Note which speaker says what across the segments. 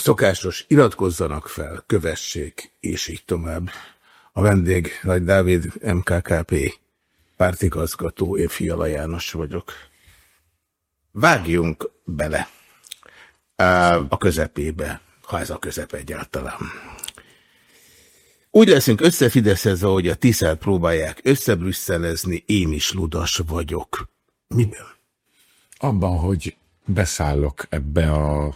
Speaker 1: szokásos iratkozzanak fel, kövessék, és így tovább. A vendég Nagy Dávid, MKKP pártigazgató, én Fiala János vagyok. Vágjunk bele a közepébe, ha ez a közep egyáltalán. Úgy leszünk összefideszezve, hogy a tisztelt próbálják összebrüsszelezni, én is ludas vagyok. Miben?
Speaker 2: Abban, hogy beszállok ebbe a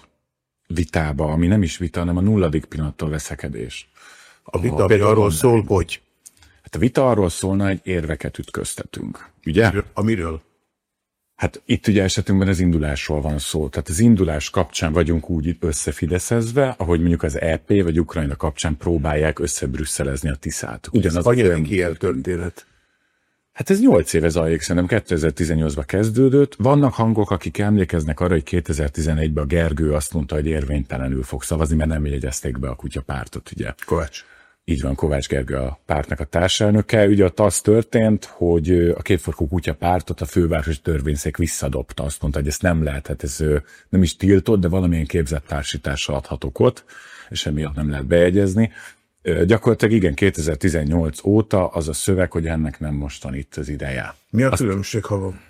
Speaker 2: vitába, ami nem is vita, hanem a nulladik pillanattól veszekedés.
Speaker 1: A vita, ami arról szól, hogy?
Speaker 2: Hát a vita arról szólna, hogy érveket ütköztetünk. Ugye?
Speaker 1: Amiről?
Speaker 2: Hát itt ugye esetünkben az indulásról van szó. Tehát az indulás kapcsán vagyunk úgy összefideszezve, ahogy mondjuk az EP vagy Ukrajna kapcsán próbálják összebrüsszelezni a tiszát.
Speaker 1: Ugyanaz a történet.
Speaker 2: Hát ez 8 éve zajlik, szerintem 2018-ban kezdődött. Vannak hangok, akik emlékeznek arra, hogy 2011-ben a Gergő azt mondta, hogy érvénytelenül fog szavazni, mert nem jegyezték be a kutyapártot, ugye.
Speaker 1: Kovács.
Speaker 2: Így van, Kovács Gergő a pártnak a társelnöke. Ugye ott az történt, hogy a kétforkú kutya pártot a fővárosi törvényszék visszadobta. Azt mondta, hogy ezt nem lehet, hát ez nem is tiltott, de valamilyen képzett társítással adhatok ott, és emiatt nem lehet bejegyezni. Gyakorlatilag igen, 2018 óta az a szöveg, hogy ennek nem mostan itt az ideje.
Speaker 1: Mi a Azt, különbség, ha van?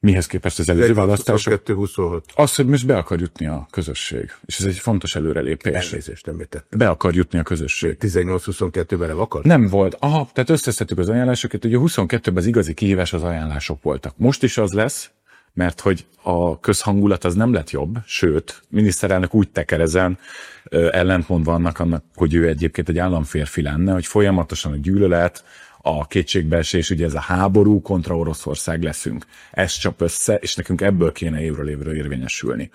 Speaker 2: Mihez képest az előző választások?
Speaker 1: 26.
Speaker 2: Az, hogy most be akar jutni a közösség. És ez egy fontos előrelépés.
Speaker 1: Elnézést nem értett.
Speaker 2: Be akar jutni a közösség.
Speaker 1: 18-22-ben nem akar?
Speaker 2: Nem volt. Aha, tehát összeszedtük az ajánlásokat, hogy a 22-ben az igazi kihívás az ajánlások voltak. Most is az lesz, mert hogy a közhangulat az nem lett jobb, sőt, miniszterelnök úgy tekerezen, ellentmondva annak, annak, hogy ő egyébként egy államférfi lenne, hogy folyamatosan a gyűlölet, a kétségbeesés, ugye ez a háború kontra Oroszország leszünk. Ez csap össze, és nekünk ebből kéne évről évről érvényesülni.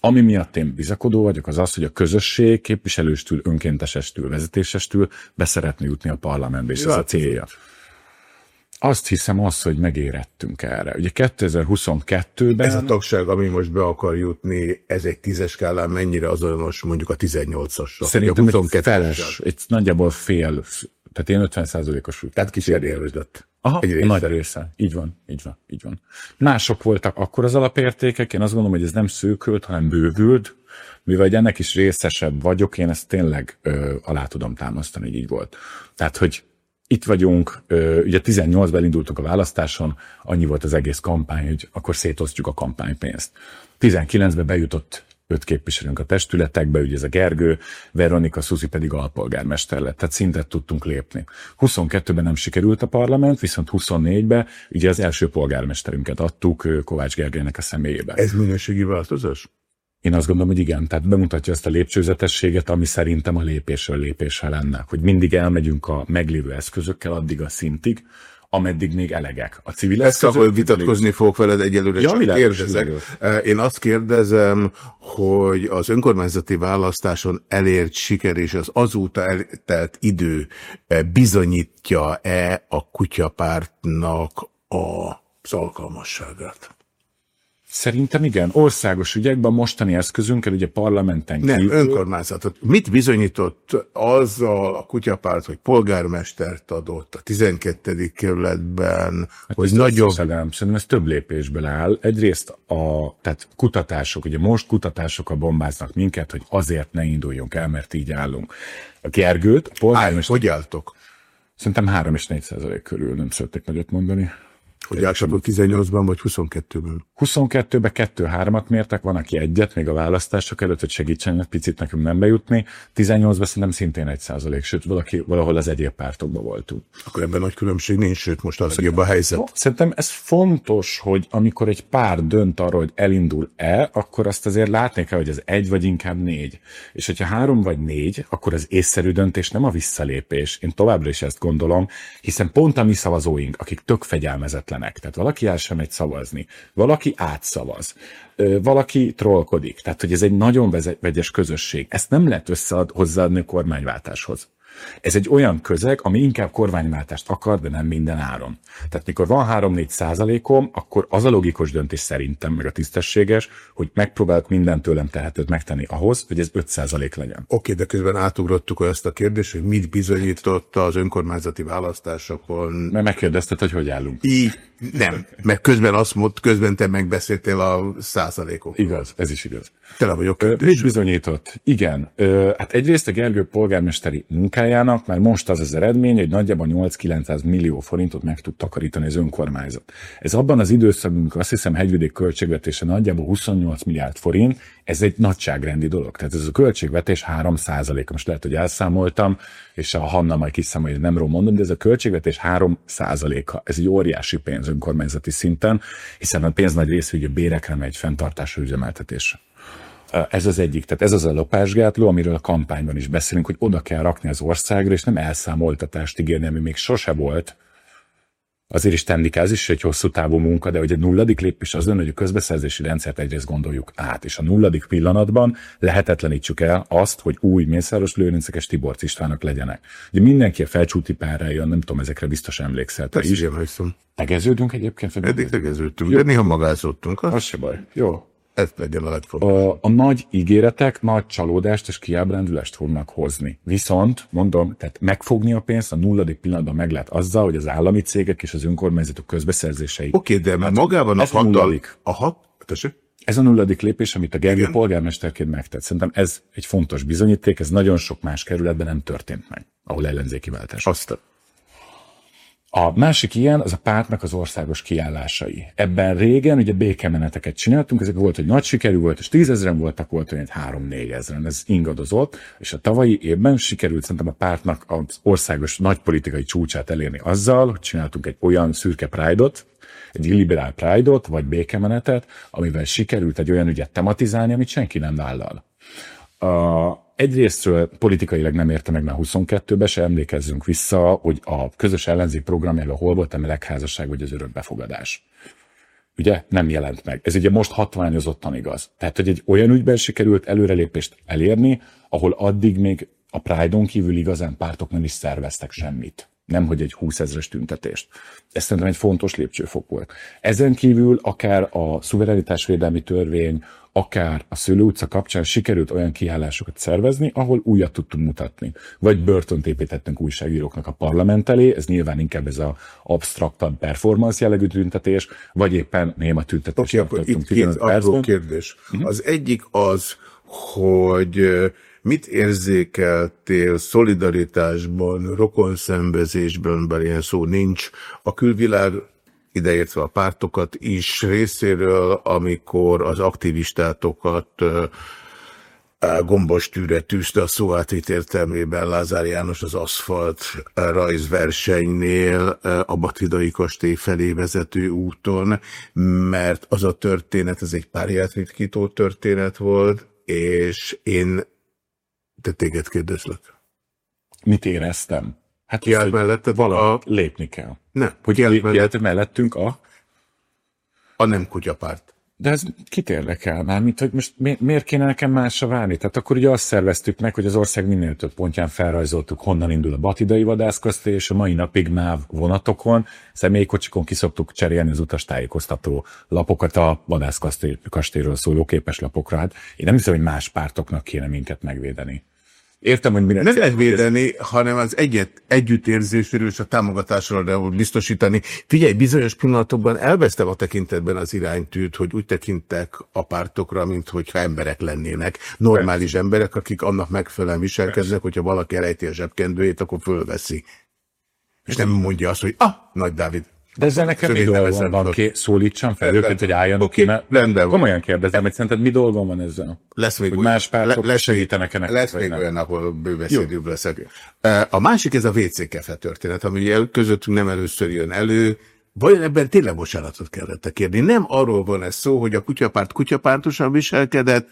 Speaker 2: Ami miatt én bizakodó vagyok, az az, hogy a közösség képviselőstül, önkéntesestül, vezetésestül beszeretni jutni a parlamentbe, és ez a célja. Azt hiszem az, hogy megérettünk erre. Ugye 2022-ben...
Speaker 1: Ez a tagság, ami most be akar jutni, ez egy tízes skálán mennyire azonos mondjuk a 18-assal?
Speaker 2: Szerintem a 22 feles, egy nagyjából fél, tehát én 50 os
Speaker 1: Tehát kísérélőzött.
Speaker 2: Aha, egy része. nagy része. Így van, így van, így van. Mások voltak akkor az alapértékek, én azt gondolom, hogy ez nem szűkült, hanem bővült, mivel ennek is részesebb vagyok, én ezt tényleg ö, alá tudom támasztani, hogy így volt. Tehát, hogy itt vagyunk, ugye 18-ben indultunk a választáson, annyi volt az egész kampány, hogy akkor szétosztjuk a kampánypénzt. 19-ben bejutott öt képviselőnk a testületekbe, ugye ez a Gergő, Veronika Szuzi pedig alpolgármester lett, tehát szintet tudtunk lépni. 22-ben nem sikerült a parlament, viszont 24-ben ugye az első polgármesterünket adtuk Kovács Gergelynek a személyébe.
Speaker 1: Ez minőségi változás?
Speaker 2: Én azt gondolom, hogy igen, tehát bemutatja ezt a lépcsőzetességet, ami szerintem a lépésről lépésre lenne, hogy mindig elmegyünk a meglévő eszközökkel addig a szintig, ameddig még elegek. A civil
Speaker 1: Ezt ahol vitatkozni fogok veled egyelőre, ja, csak kérdezek. Eh, én azt kérdezem, hogy az önkormányzati választáson elért siker és az azóta eltelt idő eh, bizonyítja-e a kutyapártnak az alkalmasságát?
Speaker 2: Szerintem igen. Országos ügyekben mostani eszközünkkel, ugye parlamenten
Speaker 1: kívül... Nem, önkormányzatot. Mit bizonyított azzal a kutyapárt, hogy polgármestert adott a 12. kerületben, hát hogy nagyobb...
Speaker 2: Szerintem, szerintem ez több lépésből áll. Egyrészt a tehát kutatások, ugye most kutatások a bombáznak minket, hogy azért ne induljunk el, mert így állunk. A Gergőt, a
Speaker 1: polgármester... Hogy álltok?
Speaker 2: Szerintem 3 és 4 százalék körül nem szeretnék nagyot mondani.
Speaker 1: Hogy átcsapott 18-ban vagy 22-ben?
Speaker 2: 22-ben 2-3-at mértek, van, aki egyet, még a választások előtt, hogy segítsen egy picit nekünk nem bejutni. 18-ban szerintem szintén egy százalék, sőt, valaki, valahol az egyéb pártokban voltunk.
Speaker 1: Akkor ebben nagy különbség nincs, sőt, most az jobb a helyzet.
Speaker 2: Szerintem ez fontos, hogy amikor egy pár dönt arról, hogy elindul-e, akkor azt azért látni kell, hogy ez egy vagy inkább négy. És hogyha három vagy négy, akkor az észszerű döntés nem a visszalépés. Én továbbra is ezt gondolom, hiszen pont a mi szavazóink, akik tök fegyelmezetlen döntenek. Tehát valaki el sem megy szavazni, valaki átszavaz, valaki trollkodik. Tehát, hogy ez egy nagyon vegyes közösség. Ezt nem lehet összehozzáadni a kormányváltáshoz. Ez egy olyan közeg, ami inkább kormányváltást akar, de nem minden áron. Tehát mikor van 3-4 százalékom, akkor az a logikus döntés szerintem, meg a tisztességes, hogy megpróbálok mindent tőlem tehetőt megtenni ahhoz, hogy ez 5 százalék legyen.
Speaker 1: Oké, de közben átugrottuk ezt a kérdést, hogy mit bizonyította az önkormányzati választásokon.
Speaker 2: Mert megkérdezted, hogy hogy állunk.
Speaker 1: Így, nem, mert közben azt mondta, közben te megbeszéltél a százalékok.
Speaker 2: Igaz, ez is igaz.
Speaker 1: Tele vagyok.
Speaker 2: Mit bizonyított? Igen. Hát egyrészt a Gergő polgármesteri munkájának már most az az eredmény, hogy nagyjából 8-900 millió forintot meg tud takarítani az önkormányzat. Ez abban az időszakban, amikor azt hiszem hegyvidék költségvetése nagyjából 28 milliárd forint, ez egy nagyságrendi dolog. Tehát ez a költségvetés 3 százalék. Most lehet, hogy elszámoltam, és a Hanna majd kiszámolja, hogy nem mondom, de ez a költségvetés 3 százaléka. Ez egy óriási pénz önkormányzati szinten, hiszen a pénz nagy része ugye bérekre megy, fenntartásra, üzemeltetésre. Ez az egyik, tehát ez az a lopásgátló, amiről a kampányban is beszélünk, hogy oda kell rakni az országra, és nem elszámoltatást ígérni, ami még sose volt. Azért is tenni kell, ez is egy hosszú távú munka, de hogy a nulladik lépés az ön, hogy a közbeszerzési rendszert egyrészt gondoljuk át, és a nulladik pillanatban lehetetlenítsük el azt, hogy új Mészáros Lőrincek és Tibor Istvánok legyenek. Ugye mindenki a felcsúti pára jön, nem tudom, ezekre biztos emlékszel.
Speaker 1: Te is.
Speaker 2: Tegeződünk egyébként?
Speaker 1: Eddig tegeződtünk, de néha magázottunk.
Speaker 2: Az se baj. Jó.
Speaker 1: Ez legyen a legfontosabb.
Speaker 2: A, a nagy ígéretek nagy csalódást és kiábrándulást fognak hozni. Viszont, mondom, tehát megfogni a pénzt a nulladik pillanatban meg lehet azzal, hogy az állami cégek és az önkormányzatok közbeszerzései.
Speaker 1: Oké, okay, de hát, magában a hattal... Aha, tessék?
Speaker 2: Ez a nulladik lépés, amit a Gergő polgármesterként megtett. Szerintem ez egy fontos bizonyíték, ez nagyon sok más kerületben nem történt meg, ahol ellenzéki váltás.
Speaker 1: Azt
Speaker 2: a másik ilyen az a pártnak az országos kiállásai. Ebben régen ugye békemeneteket csináltunk, ezek volt, hogy nagy sikerű volt, és tízezren voltak, volt olyan, három-négy ezeren, ez ingadozott, és a tavalyi évben sikerült szerintem a pártnak az országos nagy politikai csúcsát elérni azzal, hogy csináltunk egy olyan szürke pride-ot, egy illiberál pride-ot, vagy békemenetet, amivel sikerült egy olyan ügyet tematizálni, amit senki nem vállal. A, egyrésztről politikailag nem érte meg már 22-be, se emlékezzünk vissza, hogy a közös ellenzék programjában hol volt a melegházasság vagy az örökbefogadás. Ugye nem jelent meg. Ez ugye most hatványozottan igaz. Tehát, hogy egy olyan ügyben sikerült előrelépést elérni, ahol addig még a Pride-on kívül igazán pártok nem is szerveztek semmit. Nem, hogy egy 20 ezres tüntetést. Ez szerintem egy fontos lépcsőfok volt. Ezen kívül akár a szuverenitásvédelmi törvény, akár a Szőlő utca kapcsán sikerült olyan kiállásokat szervezni, ahol újat tudtunk mutatni. Vagy börtönt építettünk újságíróknak a parlament elé, ez nyilván inkább ez a abstraktabb performance jellegű tüntetés, vagy éppen néma tüntetés.
Speaker 1: Oké, okay, akkor itt két apró kérdés. Uh-huh. Az egyik az, hogy mit érzékeltél szolidaritásban, rokonszembezésben, bár ilyen szó nincs, a külvilág ideértve a pártokat is részéről, amikor az aktivistátokat gombos tűre tűzte a szó átvit értelmében Lázár János az aszfalt rajzversenynél a Batidai kastély felé vezető úton, mert az a történet, ez egy párját ritkító történet volt, és én, te téged kérdezlek.
Speaker 2: Mit éreztem?
Speaker 1: Hát ki állt melletted?
Speaker 2: Vala, a... lépni kell.
Speaker 1: Nem.
Speaker 2: Hogy állt mellett... mellettünk a...
Speaker 1: A nem kutyapárt.
Speaker 2: De ez kit érdekel már, mint hogy most mi, miért kéne nekem másra várni? Tehát akkor ugye azt szerveztük meg, hogy az ország minél több pontján felrajzoltuk, honnan indul a batidai vadászkaszté, és a mai napig MÁV vonatokon, személykocsikon kiszoktuk cserélni az utastájékoztató lapokat a vadászkastélyról szóló képes lapokra. Hát én nem hiszem, hogy más pártoknak kéne minket megvédeni. Értem, hogy mire...
Speaker 1: Nem lehet védeni, hanem az egyet, együttérzésről és a támogatásról biztosítani. Figyelj, bizonyos pillanatokban elvesztem a tekintetben az iránytűt, hogy úgy tekintek a pártokra, mint hogyha emberek lennének. Normális Persze. emberek, akik annak megfelelően viselkednek, Persze. hogyha valaki elejti a zsebkendőjét, akkor fölveszi. És nem mondja azt, hogy ah, Nagy Dávid,
Speaker 2: de ezzel nekem mi dolgom van, ki, szólítsam fel őket, hogy álljanak okay, ki, mert rendben komolyan kérdezem, hogy szerinted mi dolgom van ezzel?
Speaker 1: Lesz még
Speaker 2: hogy más pártok le, lesz, segítenek ennek.
Speaker 1: Lesz még olyan, ahol bőbeszédőbb leszek. A másik ez a WC kefe történet, ami közöttünk nem először jön elő, Vajon ebben tényleg bocsánatot kellett kérni? Nem arról van ez szó, hogy a kutyapárt kutyapártosan viselkedett,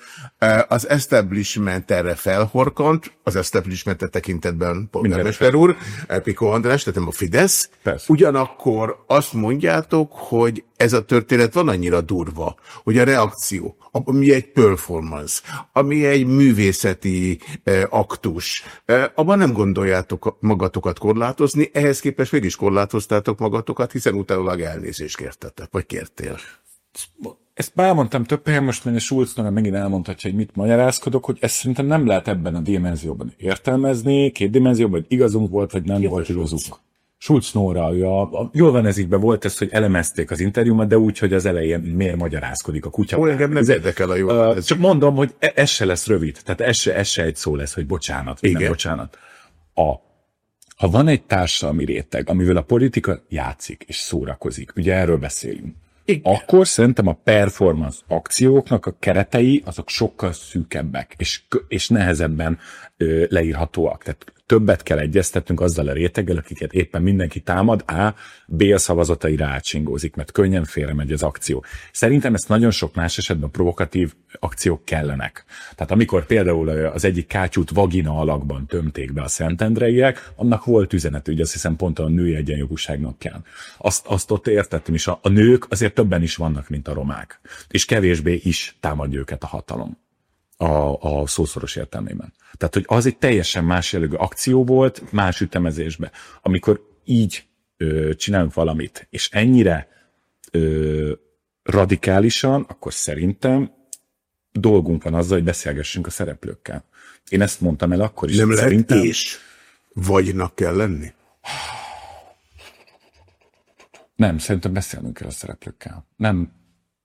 Speaker 1: az establishment erre felhorkant, az establishment tekintetben polgármester úr, Piko András, tehát nem a Fidesz. Persze. Ugyanakkor azt mondjátok, hogy ez a történet van annyira durva, hogy a reakció, ami egy performance, ami egy művészeti eh, aktus, eh, abban nem gondoljátok magatokat korlátozni, ehhez képest végig is korlátoztátok magatokat, hiszen utána elnézést kértetek, vagy kértél.
Speaker 2: Ezt bámondtam több helyen, most mert Schulznak megint elmondhatja, hogy mit magyarázkodok, hogy ezt szerintem nem lehet ebben a dimenzióban értelmezni, két dimenzióban, hogy igazunk volt, vagy nem Ki volt igazunk. Schulz Nóra, ő a, a, jól van ez így volt ez, hogy elemezték az interjúmat, de úgy, hogy az elején miért magyarázkodik a kutya.
Speaker 1: Ó, engem nem ez, érdekel a jó. Uh,
Speaker 2: csak mondom, hogy e- ez se lesz rövid, tehát ez se, ez se egy szó lesz, hogy bocsánat, Igen. nem bocsánat. A, ha van egy társadalmi réteg, amivel a politika játszik és szórakozik, ugye erről beszélünk, igen. akkor szerintem a performance akcióknak a keretei azok sokkal szűkebbek, és, és nehezebben ö, leírhatóak. Tehát többet kell egyeztetnünk azzal a réteggel, akiket éppen mindenki támad, A, B a szavazataira átsingózik, mert könnyen félre megy az akció. Szerintem ezt nagyon sok más esetben provokatív akciók kellenek. Tehát amikor például az egyik kátyút vagina alakban tömték be a Szentendreiek, annak volt üzenet, ugye azt hiszem pont a női egyenjogúság napján. Azt, azt ott értettem is, a, a nők azért többen is vannak, mint a romák. És kevésbé is támadja őket a hatalom a, a szószoros értelmében. Tehát, hogy az egy teljesen más jellegű akció volt, más ütemezésbe. Amikor így ö, csinálunk valamit, és ennyire ö, radikálisan, akkor szerintem dolgunk van azzal, hogy beszélgessünk a szereplőkkel. Én ezt mondtam el akkor is.
Speaker 1: Nem lehet szerintem... és vagynak kell lenni?
Speaker 2: Nem, szerintem beszélnünk kell a szereplőkkel. Nem,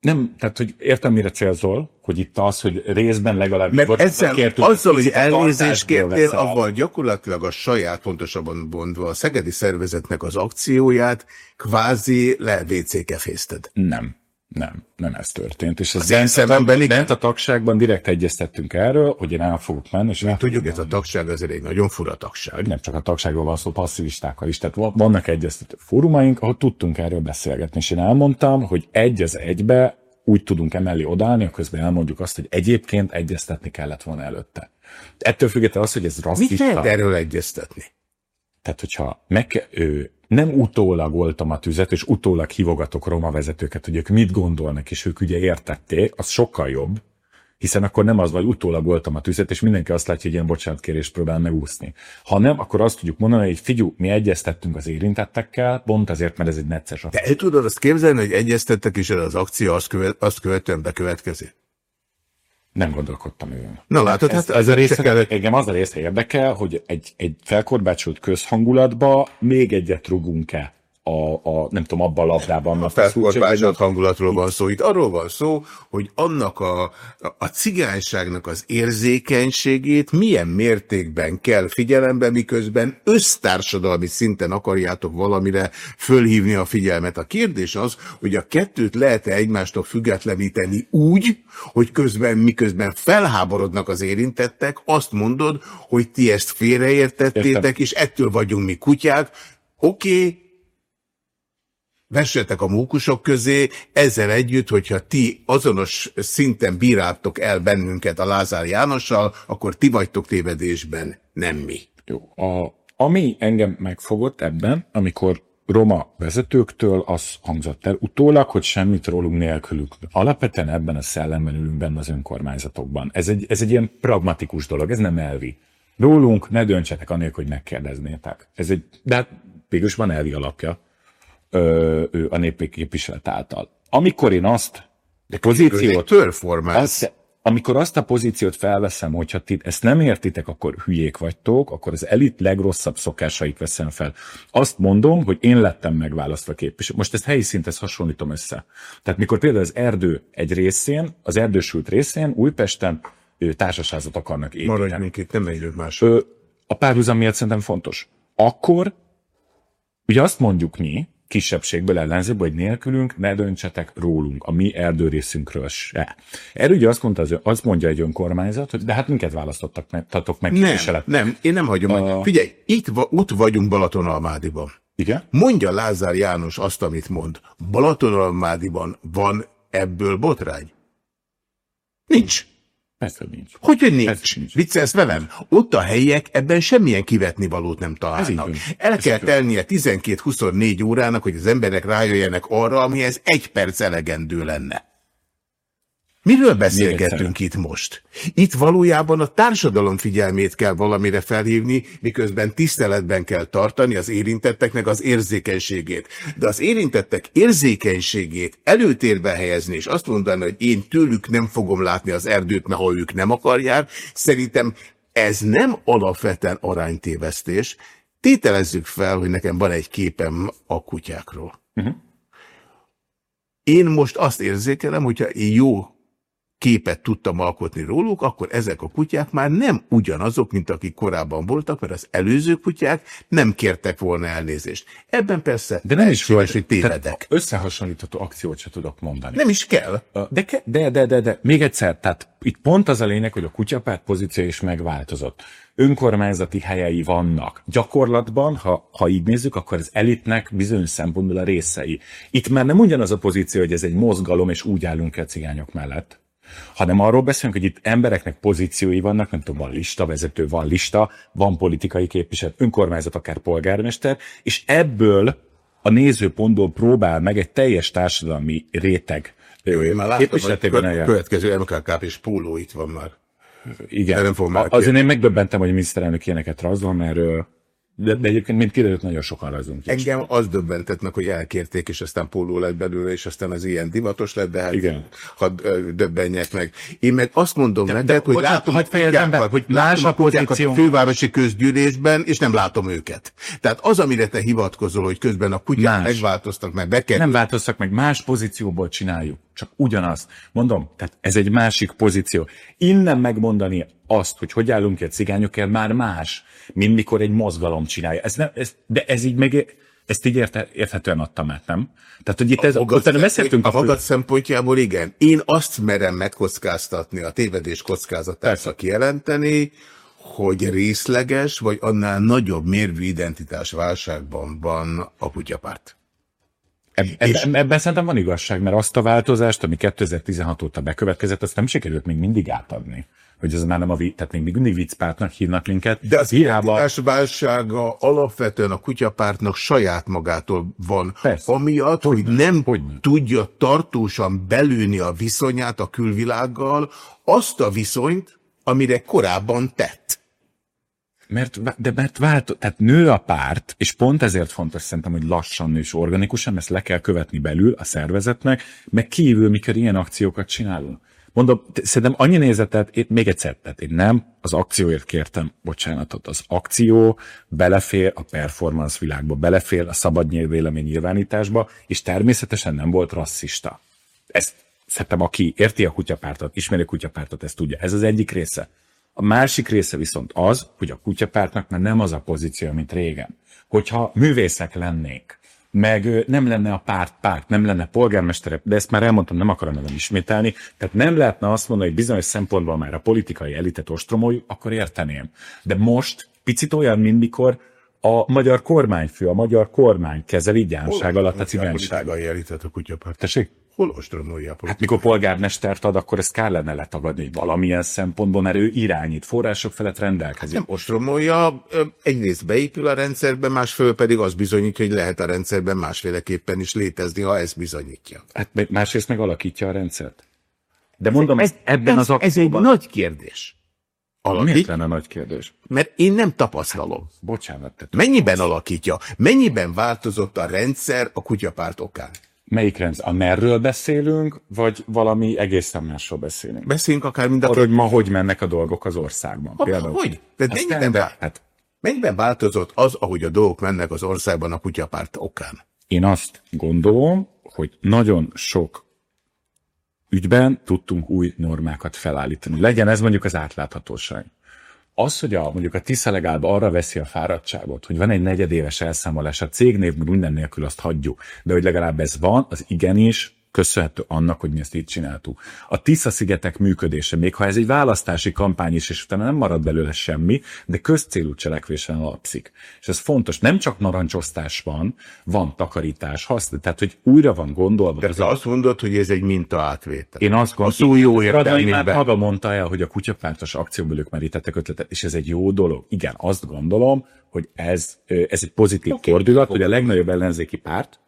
Speaker 2: nem, tehát, hogy értem, mire célzol, hogy itt az, hogy részben legalább...
Speaker 1: Mert ezzel, kértük, azzal, hogy elnézést kértél, avval gyakorlatilag a saját, pontosabban mondva a szegedi szervezetnek az akcióját kvázi le WC-kefézted.
Speaker 2: Nem. Nem, nem ez történt. És az, én szememben bent a tagságban direkt egyeztettünk erről, hogy én el fogok menni. És
Speaker 1: tudjuk, ez a tagság azért egy nagyon fura tagság.
Speaker 2: Nem csak a tagságról van szó, passzivistákkal is. Tehát vannak egyeztető fórumaink, ahol tudtunk erről beszélgetni. És én elmondtam, hogy egy az egybe úgy tudunk emellé odállni, közben elmondjuk azt, hogy egyébként egyeztetni kellett volna előtte. Ettől függetlenül az, hogy ez rasszista.
Speaker 1: Mit lehet erről egyeztetni?
Speaker 2: Tehát, hogyha meg, ő, nem utólag voltam a tüzet, és utólag hívogatok roma vezetőket, hogy ők mit gondolnak, és ők ugye értették, az sokkal jobb, hiszen akkor nem az, vagy utólag voltam a tüzet, és mindenki azt látja, hogy ilyen bocsánatkérést próbál megúszni. Ha nem, akkor azt tudjuk mondani, hogy figyú, mi egyeztettünk az érintettekkel, pont azért, mert ez egy necces.
Speaker 1: De el tudod azt képzelni, hogy egyeztettek, és ez az akció azt, követ, azt követően bekövetkezik?
Speaker 2: Nem gondolkodtam ő.
Speaker 1: Na látod,
Speaker 2: ez, hát ez a része, kell... engem az a része érdekel, hogy egy, egy felkorbácsolt közhangulatba még egyet rugunk-e a, a, nem tudom, abban a labdában.
Speaker 1: A felforgásolt hangulatról van szó. Itt arról van szó, hogy annak a, a cigányságnak az érzékenységét milyen mértékben kell figyelembe, miközben össztársadalmi szinten akarjátok valamire fölhívni a figyelmet. A kérdés az, hogy a kettőt lehet-e egymástól függetleníteni úgy, hogy közben, miközben felháborodnak az érintettek, azt mondod, hogy ti ezt félreértettétek, Értem. és ettől vagyunk mi kutyák, Oké, okay, vessetek a mókusok közé, ezzel együtt, hogyha ti azonos szinten bíráltok el bennünket a Lázár Jánossal, akkor ti vagytok tévedésben, nem mi.
Speaker 2: Jó. A, ami engem megfogott ebben, amikor roma vezetőktől az hangzott el utólag, hogy semmit rólunk nélkülük. Alapvetően ebben a szellemben ülünk benne az önkormányzatokban. Ez egy, ez egy ilyen pragmatikus dolog, ez nem elvi. Rólunk ne döntsetek anélkül, hogy megkérdeznétek. Ez egy, de hát végülis van elvi alapja ö, a népi képviselet által. Amikor én azt
Speaker 1: de pozíciót...
Speaker 2: Azt, amikor azt a pozíciót felveszem, hogyha ti ezt nem értitek, akkor hülyék vagytok, akkor az elit legrosszabb szokásait veszem fel. Azt mondom, hogy én lettem megválasztva képviselő. Most ezt helyi szinthez hasonlítom össze. Tehát mikor például az erdő egy részén, az erdősült részén, Újpesten társasházat akarnak építeni.
Speaker 1: Maradj még itt, nem megyünk más.
Speaker 2: a párhuzam miatt szerintem fontos. Akkor ugye azt mondjuk mi, kisebbségből, ellenzőből, hogy nélkülünk ne döntsetek rólunk, a mi erdőrészünkről se. Erről ugye azt, mondta, azt mondja egy önkormányzat, hogy de hát minket választottak meg, tatok meg
Speaker 1: nem, nem, én nem hagyom. A... Figyelj, itt ott vagyunk Balatonalmádiban.
Speaker 2: Igen?
Speaker 1: Mondja Lázár János azt, amit mond. Balatonalmádiban van ebből botrány? Nincs.
Speaker 2: Persze nincs.
Speaker 1: Hogy, hogy nincs? Nincs. Viccelsz velem? Ott a helyiek ebben semmilyen kivetni valót nem találnak. El Ez kell tennie 12-24 órának, hogy az emberek rájöjjenek arra, amihez egy perc elegendő lenne. Miről beszélgetünk itt most? Itt valójában a társadalom figyelmét kell valamire felhívni, miközben tiszteletben kell tartani az érintetteknek az érzékenységét. De az érintettek érzékenységét előtérbe helyezni, és azt mondani, hogy én tőlük nem fogom látni az erdőt, mert ha ők nem akarják, szerintem ez nem alapvetően aránytévesztés. Tételezzük fel, hogy nekem van egy képem a kutyákról. Uh -huh. Én most azt érzékelem, hogyha jó képet tudtam alkotni róluk, akkor ezek a kutyák már nem ugyanazok, mint akik korábban voltak, mert az előző kutyák nem kértek volna elnézést. Ebben persze
Speaker 2: de nem is volt, hogy tévedek. Összehasonlítható akciót se tudok mondani.
Speaker 1: Nem is kell.
Speaker 2: De, ke, de, de, de, de, még egyszer, tehát itt pont az a lényeg, hogy a kutyapárt pozíció is megváltozott. Önkormányzati helyei vannak. Gyakorlatban, ha, ha így nézzük, akkor az elitnek bizonyos szempontból a részei. Itt már nem ugyanaz a pozíció, hogy ez egy mozgalom, és úgy állunk el cigányok mellett hanem arról beszélünk, hogy itt embereknek pozíciói vannak, nem tudom, van lista, vezető, van lista, van politikai képviselő, önkormányzat, akár polgármester, és ebből a nézőpontból próbál meg egy teljes társadalmi réteg
Speaker 1: jó, én már látom, hogy következő MKK és póló itt van már.
Speaker 2: Igen. Nem fogom Azért én megdöbbentem, hogy a miniszterelnök ilyeneket rajzol, mert de, de egyébként, mint kiderült, nagyon sokan rajzunk.
Speaker 1: Engem az döbbentett meg, hogy elkérték, és aztán póló lett belőle, és aztán az ilyen divatos lett, de hát
Speaker 2: Igen.
Speaker 1: ha döbbenjek meg. Én meg azt mondom de, neked, hogy bocsánat,
Speaker 2: látom, hogy, be, hogy látom a pozíció.
Speaker 1: a fővárosi közgyűlésben, és nem látom őket. Tehát az, amire te hivatkozol, hogy közben a kutyák más. megváltoztak, meg bekerült.
Speaker 2: Nem változtak meg, más pozícióból csináljuk. Csak ugyanazt. Mondom, tehát ez egy másik pozíció. Innen megmondani azt, hogy hogy állunk a cigányokért, már más, mint mikor egy mozgalom csinálja. Ez nem, ez, de ez így meg, ezt így érte, érthetően adtam át, nem? Tehát, hogy itt ez, a utána beszéltünk
Speaker 1: a magat szempontjából igen. Én azt merem megkockáztatni, a tévedés kockázatát kijelenteni, hogy részleges, vagy annál nagyobb mérvű identitás válságban van a kutyapárt.
Speaker 2: Ebben, ebben szerintem van igazság, mert azt a változást, ami 2016 óta bekövetkezett, azt nem sikerült még mindig átadni hogy ez már nem a vicc, tehát még mindig viccpártnak hívnak minket.
Speaker 1: De az Hiába... válsága alapvetően a kutyapártnak saját magától van. Persze. Amiatt, hogy, hogy nem hogy tudja tartósan belőni a viszonyát a külvilággal, azt a viszonyt, amire korábban tett.
Speaker 2: Mert, de mert vált, tehát nő a párt, és pont ezért fontos szerintem, hogy lassan és organikusan, ezt le kell követni belül a szervezetnek, meg kívül, mikor ilyen akciókat csinálunk. Mondom, szerintem annyi nézetet, én még egyszer, tehát én nem az akcióért kértem bocsánatot. Az akció belefér a performance világba, belefér a szabad vélemény nyilvánításba, és természetesen nem volt rasszista. Ezt szerintem aki érti a kutyapártot, ismeri a kutyapártot, ezt tudja. Ez az egyik része. A másik része viszont az, hogy a kutyapártnak már nem az a pozíció, mint régen. Hogyha művészek lennénk, meg nem lenne a párt párt, nem lenne polgármestere, de ezt már elmondtam, nem akarom nem ismételni, tehát nem lehetne azt mondani, hogy bizonyos szempontból már a politikai elitet ostromoljuk, akkor érteném. De most picit olyan, mint mikor a magyar kormányfő, a magyar kormány kezeli gyánság alatt a cigánysága.
Speaker 1: elitet a kutyapárt.
Speaker 2: Tessék?
Speaker 1: Hol ostromolja
Speaker 2: a Hát mikor polgármestert ad, akkor ezt kár lenne letagadni, hogy valamilyen szempontból, mert ő irányít, források felett rendelkezik.
Speaker 1: Hát nem ostromolja, egyrészt beépül a rendszerbe, másfél pedig az bizonyítja, hogy lehet a rendszerben másféleképpen is létezni, ha ez bizonyítja.
Speaker 2: Hát másrészt meg alakítja a rendszert. De mondom, ez, ebben
Speaker 1: ez,
Speaker 2: az
Speaker 1: akcióban... Ez egy nagy kérdés.
Speaker 2: Alakít? Miért lenne nagy kérdés?
Speaker 1: Mert én nem tapasztalom.
Speaker 2: Bocsánat. Te
Speaker 1: Mennyiben alakítja? Mennyiben változott a rendszer a kutyapárt okán?
Speaker 2: Melyik rendszer? A merről beszélünk, vagy valami egészen másról beszélünk?
Speaker 1: Beszélünk akár mind a...
Speaker 2: Arra, hogy ma hogy mennek a dolgok az országban.
Speaker 1: Ha, például. Hogy? De mennyiben, vá... hát... mennyiben változott az, ahogy a dolgok mennek az országban a kutyapárt okán?
Speaker 2: Én azt gondolom, hogy nagyon sok ügyben tudtunk új normákat felállítani. Legyen ez mondjuk az átláthatóság. Az, hogy a, mondjuk a Tisza legalább arra veszi a fáradtságot, hogy van egy negyedéves elszámolás, a cégnév minden nélkül azt hagyjuk, de hogy legalább ez van, az igenis köszönhető annak, hogy mi ezt így csináltuk. A Tisza-szigetek működése, még ha ez egy választási kampány is, és utána nem marad belőle semmi, de közcélú cselekvésen alapszik. És ez fontos, nem csak narancsosztás van, van takarítás, haszn, tehát hogy újra van gondolva.
Speaker 1: De te azt mondod, hogy ez egy minta átvétel.
Speaker 2: Én azt
Speaker 1: gondolom, hogy jó értelmében.
Speaker 2: már maga mondta el, hogy a kutyapártos akcióból ők merítettek ötletet, és ez egy jó dolog. Igen, azt gondolom, hogy ez, ez egy pozitív okay, fordulat, hogy a legnagyobb ellenzéki párt,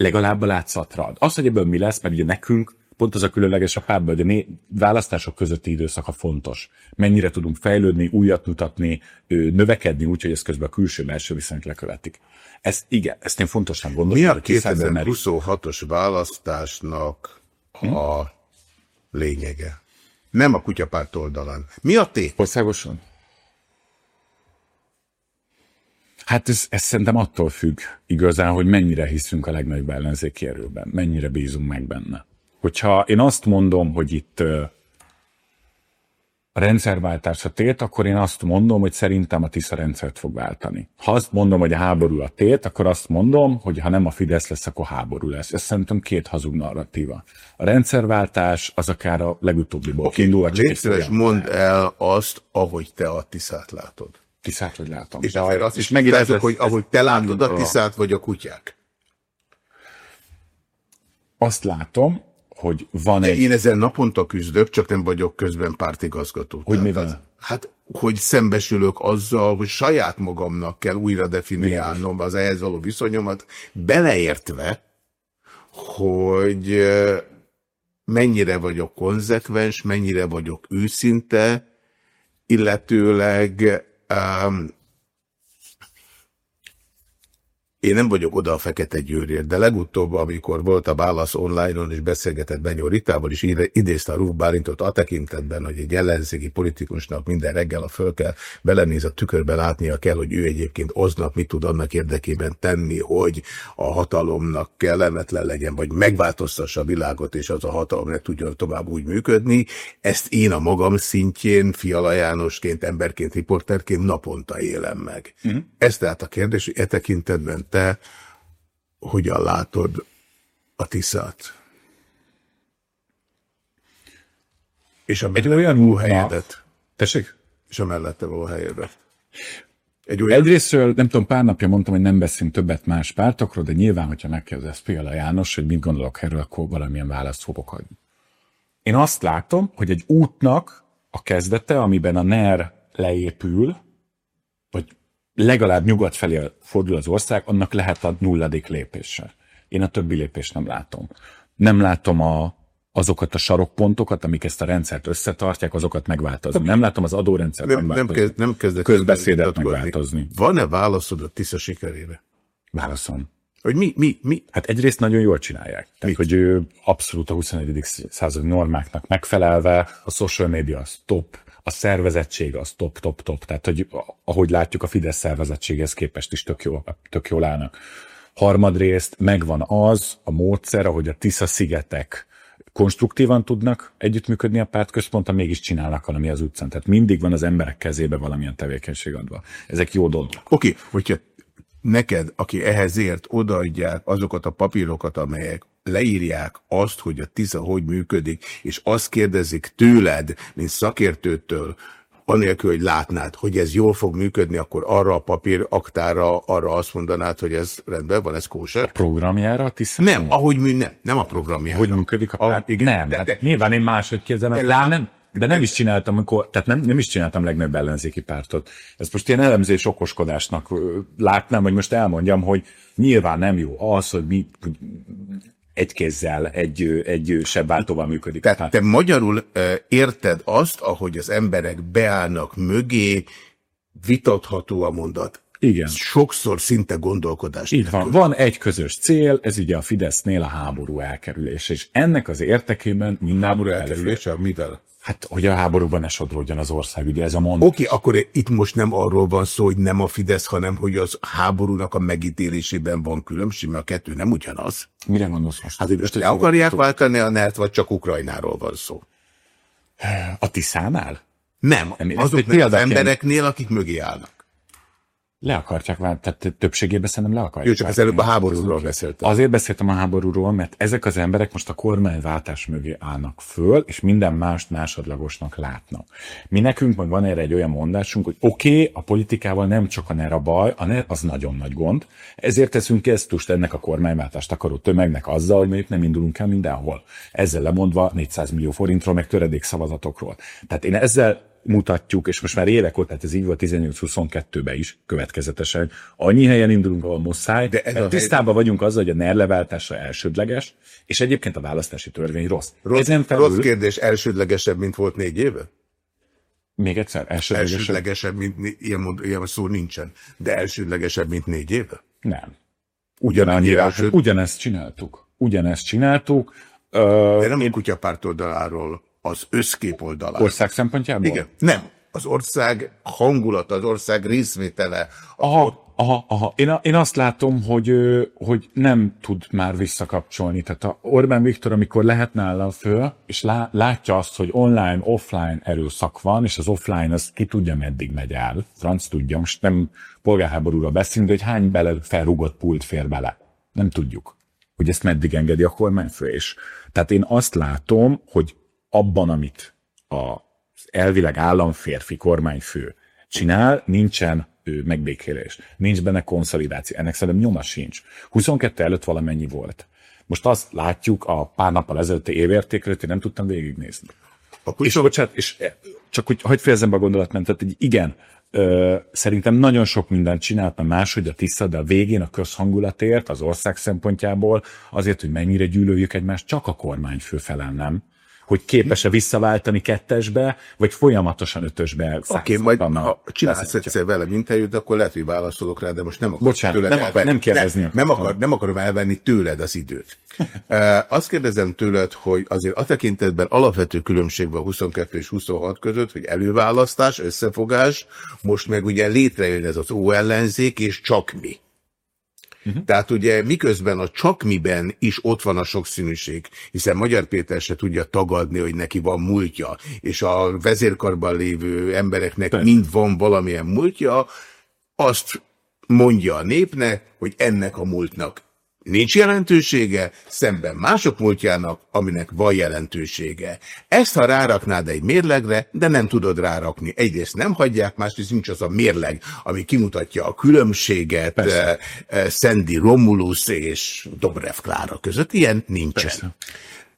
Speaker 2: legalább a látszatra ad. Az, hogy ebből mi lesz, mert ugye nekünk pont az a különleges a párban, hogy a né- választások közötti időszaka fontos. Mennyire tudunk fejlődni, újat mutatni, növekedni úgy, hogy ez közben a külső-belső viszonyt lekövetik. Ez, igen, ezt én fontosnak gondolom.
Speaker 1: Mi a 2026-os választásnak hm? a lényege? Nem a kutyapárt oldalán. Mi a tét?
Speaker 2: Országosan? Hát ez, ez szerintem attól függ igazán, hogy mennyire hiszünk a legnagyobb ellenzéki erőben, mennyire bízunk meg benne. Hogyha én azt mondom, hogy itt a rendszerváltás a tét, akkor én azt mondom, hogy szerintem a Tisza rendszert fog váltani. Ha azt mondom, hogy a háború a tét, akkor azt mondom, hogy ha nem a Fidesz lesz, akkor háború lesz. Ez szerintem két hazug narratíva. A rendszerváltás az akár a legutóbbiból okay. kiindul.
Speaker 1: Légy mondd el azt, ahogy te a Tiszát látod.
Speaker 2: Tiszát, hogy látom.
Speaker 1: És azért azt is megint ez, hogy ahogy te látod a tiszát, vagy a kutyák.
Speaker 2: Azt látom, hogy van
Speaker 1: De
Speaker 2: egy...
Speaker 1: Én ezzel naponta küzdök, csak nem vagyok közben pártigazgató.
Speaker 2: Hogy mivel? Az,
Speaker 1: hát, hogy szembesülök azzal, hogy saját magamnak kell újra definiálnom az ehhez való viszonyomat, beleértve, hogy mennyire vagyok konzekvens, mennyire vagyok őszinte, illetőleg Um, én nem vagyok oda a fekete győrért, de legutóbb, amikor volt a válasz online-on, és beszélgetett Benyó Ritával, és idézte a Rúf Bálintot a tekintetben, hogy egy ellenzéki politikusnak minden reggel a föl kell, belenéz a tükörbe látnia kell, hogy ő egyébként aznap mit tud annak érdekében tenni, hogy a hatalomnak kellemetlen legyen, vagy megváltoztassa a világot, és az a hatalom ne tudjon tovább úgy működni. Ezt én a magam szintjén, Fiala Jánosként, emberként, riporterként naponta élem meg. -huh. Ez tehát a kérdés, hogy e tekintetben te hogyan látod a Tiszát? És a egy olyan helyedet.
Speaker 2: Tessék?
Speaker 1: És a mellette való helyedet.
Speaker 2: Egy olyan... Egyrésztről, nem tudom, pár napja mondtam, hogy nem beszélünk többet más pártokról, de nyilván, hogyha megkérdez Fiala János, hogy mit gondolok erről, akkor valamilyen választ fogok adni. Én azt látom, hogy egy útnak a kezdete, amiben a NER leépül, legalább nyugat felé fordul az ország, annak lehet a nulladik lépése. Én a többi lépést nem látom. Nem látom a, azokat a sarokpontokat, amik ezt a rendszert összetartják, azokat megváltozni. Nem látom az adórendszert
Speaker 1: nem. Nem, kezd, nem
Speaker 2: közbeszédet megváltozni.
Speaker 1: Van-e válaszod a Tisza sikerére?
Speaker 2: Válaszom.
Speaker 1: Hogy mi, mi, mi?
Speaker 2: Hát egyrészt nagyon jól csinálják. Tehát, Mit? hogy ő abszolút a 21. századi normáknak megfelelve, a social media az top, a szervezettség az top, top, top. Tehát, hogy ahogy látjuk, a Fidesz szervezettséghez képest is tök, jó, tök jól állnak. Harmadrészt megvan az a módszer, ahogy a Tisza szigetek konstruktívan tudnak együttműködni a pártközponttal, mégis csinálnak valami az utcán. Tehát mindig van az emberek kezébe valamilyen tevékenység adva. Ezek jó dolgok.
Speaker 1: Oké, okay. hogyha neked, aki ehhez ért, odaadják azokat a papírokat, amelyek leírják azt, hogy a TISZA hogy működik, és azt kérdezik tőled, mint szakértőtől, anélkül, hogy látnád, hogy ez jól fog működni, akkor arra a papír aktára, arra azt mondanád, hogy ez rendben van, ez kóser? A
Speaker 2: programjára a TISZA?
Speaker 1: Nem, ahogy mű, nem, nem a programjára.
Speaker 2: Hogy működik a pár... Igen, nem, de, hát de, nyilván én máshogy képzelem. Nem, de nem is csináltam, amikor, tehát nem, nem is csináltam legnagyobb ellenzéki pártot. Ezt most ilyen elemzés okoskodásnak látnám, hogy most elmondjam, hogy nyilván nem jó az, hogy mi egy kézzel, egy, egy sebváltóval működik.
Speaker 1: Tehát te magyarul érted azt, ahogy az emberek beállnak mögé, vitatható a mondat.
Speaker 2: Igen.
Speaker 1: Sokszor szinte gondolkodás.
Speaker 2: Így van. Van egy közös cél, ez ugye a Fidesznél a háború elkerülése, és ennek az értekében minden
Speaker 1: háború elkerülése, mivel?
Speaker 2: Hát, hogy a háborúban ne sodródjon az ország, ugye ez a
Speaker 1: mond. Oké, okay, akkor itt most nem arról van szó, hogy nem a Fidesz, hanem hogy az háborúnak a megítélésében van különbség, mert a kettő nem ugyanaz.
Speaker 2: Mire gondolsz most?
Speaker 1: Hát, hogy most le akarják váltani a NERT, vagy csak Ukrajnáról van szó?
Speaker 2: A Tiszánál?
Speaker 1: Nem, nem azok az embereknél, akik mögé állnak.
Speaker 2: Le akarják válni, tehát többségében szerintem le akarják.
Speaker 1: Jó, csak az előbb a háborúról beszéltem.
Speaker 2: Azért beszéltem a háborúról, mert ezek az emberek most a kormányváltás mögé állnak föl, és minden mást másodlagosnak látnak. Mi nekünk meg van erre egy olyan mondásunk, hogy oké, okay, a politikával nem csak a NER a baj, a NER az nagyon nagy gond, ezért teszünk gesztust ennek a kormányváltást akaró tömegnek azzal, hogy mondjuk nem indulunk el mindenhol. Ezzel lemondva 400 millió forintról, meg töredék szavazatokról. Tehát én ezzel mutatjuk, és most már évek óta, tehát ez így volt 18-22-ben is következetesen, annyi helyen indulunk, ahol muszáj, de ez tisztában hely... vagyunk azzal, hogy a NER leváltása elsődleges, és egyébként a választási törvény rossz.
Speaker 1: Rossz, Ezen felül... rossz kérdés, elsődlegesebb, mint volt négy éve?
Speaker 2: Még egyszer,
Speaker 1: elsődlegesebb? Elsődlegesebb, mint ilyen, mond, ilyen szó nincsen, de elsődlegesebb, mint négy éve?
Speaker 2: Nem. Ugyanannyira, elsőd... ugyanezt csináltuk. Ugyanezt csináltuk.
Speaker 1: De nem én... a kutyapárt oldaláról az összkép oldalán.
Speaker 2: Ország szempontjából?
Speaker 1: Igen. Nem. Az ország hangulata, az ország részvétele.
Speaker 2: Aha, aha, aha. Én, én azt látom, hogy, hogy nem tud már visszakapcsolni. Tehát a Orbán Viktor, amikor lehet nála föl, és lá, látja azt, hogy online, offline erőszak van, és az offline az ki tudja, meddig megy el. Franc tudja, most nem polgárháborúra beszélünk, de hogy hány bele felrúgott pult fér bele. Nem tudjuk, hogy ezt meddig engedi a kormányfő. És tehát én azt látom, hogy abban, amit az elvileg államférfi kormányfő csinál, nincsen ő megbékélés. Nincs benne konszolidáció. Ennek szerintem nyoma sincs. 22 előtt valamennyi volt. Most azt látjuk a pár nappal ezelőtti évértékről, hogy nem tudtam végignézni. Akkor és, bocsánat, és csak hogy hagyd fejezem be a gondolatmentet, hogy igen, ö, szerintem nagyon sok mindent csinált, mert máshogy a tiszta, de a végén a közhangulatért, az ország szempontjából, azért, hogy mennyire gyűlöljük egymást, csak a kormányfő felel, nem? Hogy képes-e visszaváltani kettesbe, vagy folyamatosan ötösbe.
Speaker 1: Oké, okay, majd ha csinálsz egyszer velem interjút, akkor lehet, hogy válaszolok rá, de most nem akarok
Speaker 2: Bocsánat, tőled nem, elvenni. nem kérdezni. Nem,
Speaker 1: nem, akar, nem akarom elvenni tőled az időt. Azt kérdezem tőled, hogy azért a tekintetben alapvető különbség van 22 és 26 között, hogy előválasztás, összefogás, most meg ugye létrejön ez az ó ellenzék, és csak mi. Uh-huh. Tehát ugye miközben a csak miben is ott van a sokszínűség, hiszen Magyar Péter se tudja tagadni, hogy neki van múltja, és a vezérkarban lévő embereknek Persze. mind van valamilyen múltja, azt mondja a népnek, hogy ennek a múltnak nincs jelentősége, szemben mások múltjának, aminek van jelentősége. Ezt ha ráraknád egy mérlegre, de nem tudod rárakni. Egyrészt nem hagyják, másrészt nincs az a mérleg, ami kimutatja a különbséget Persze. uh, Sandy Romulus és Dobrev Klára között. Ilyen nincsen.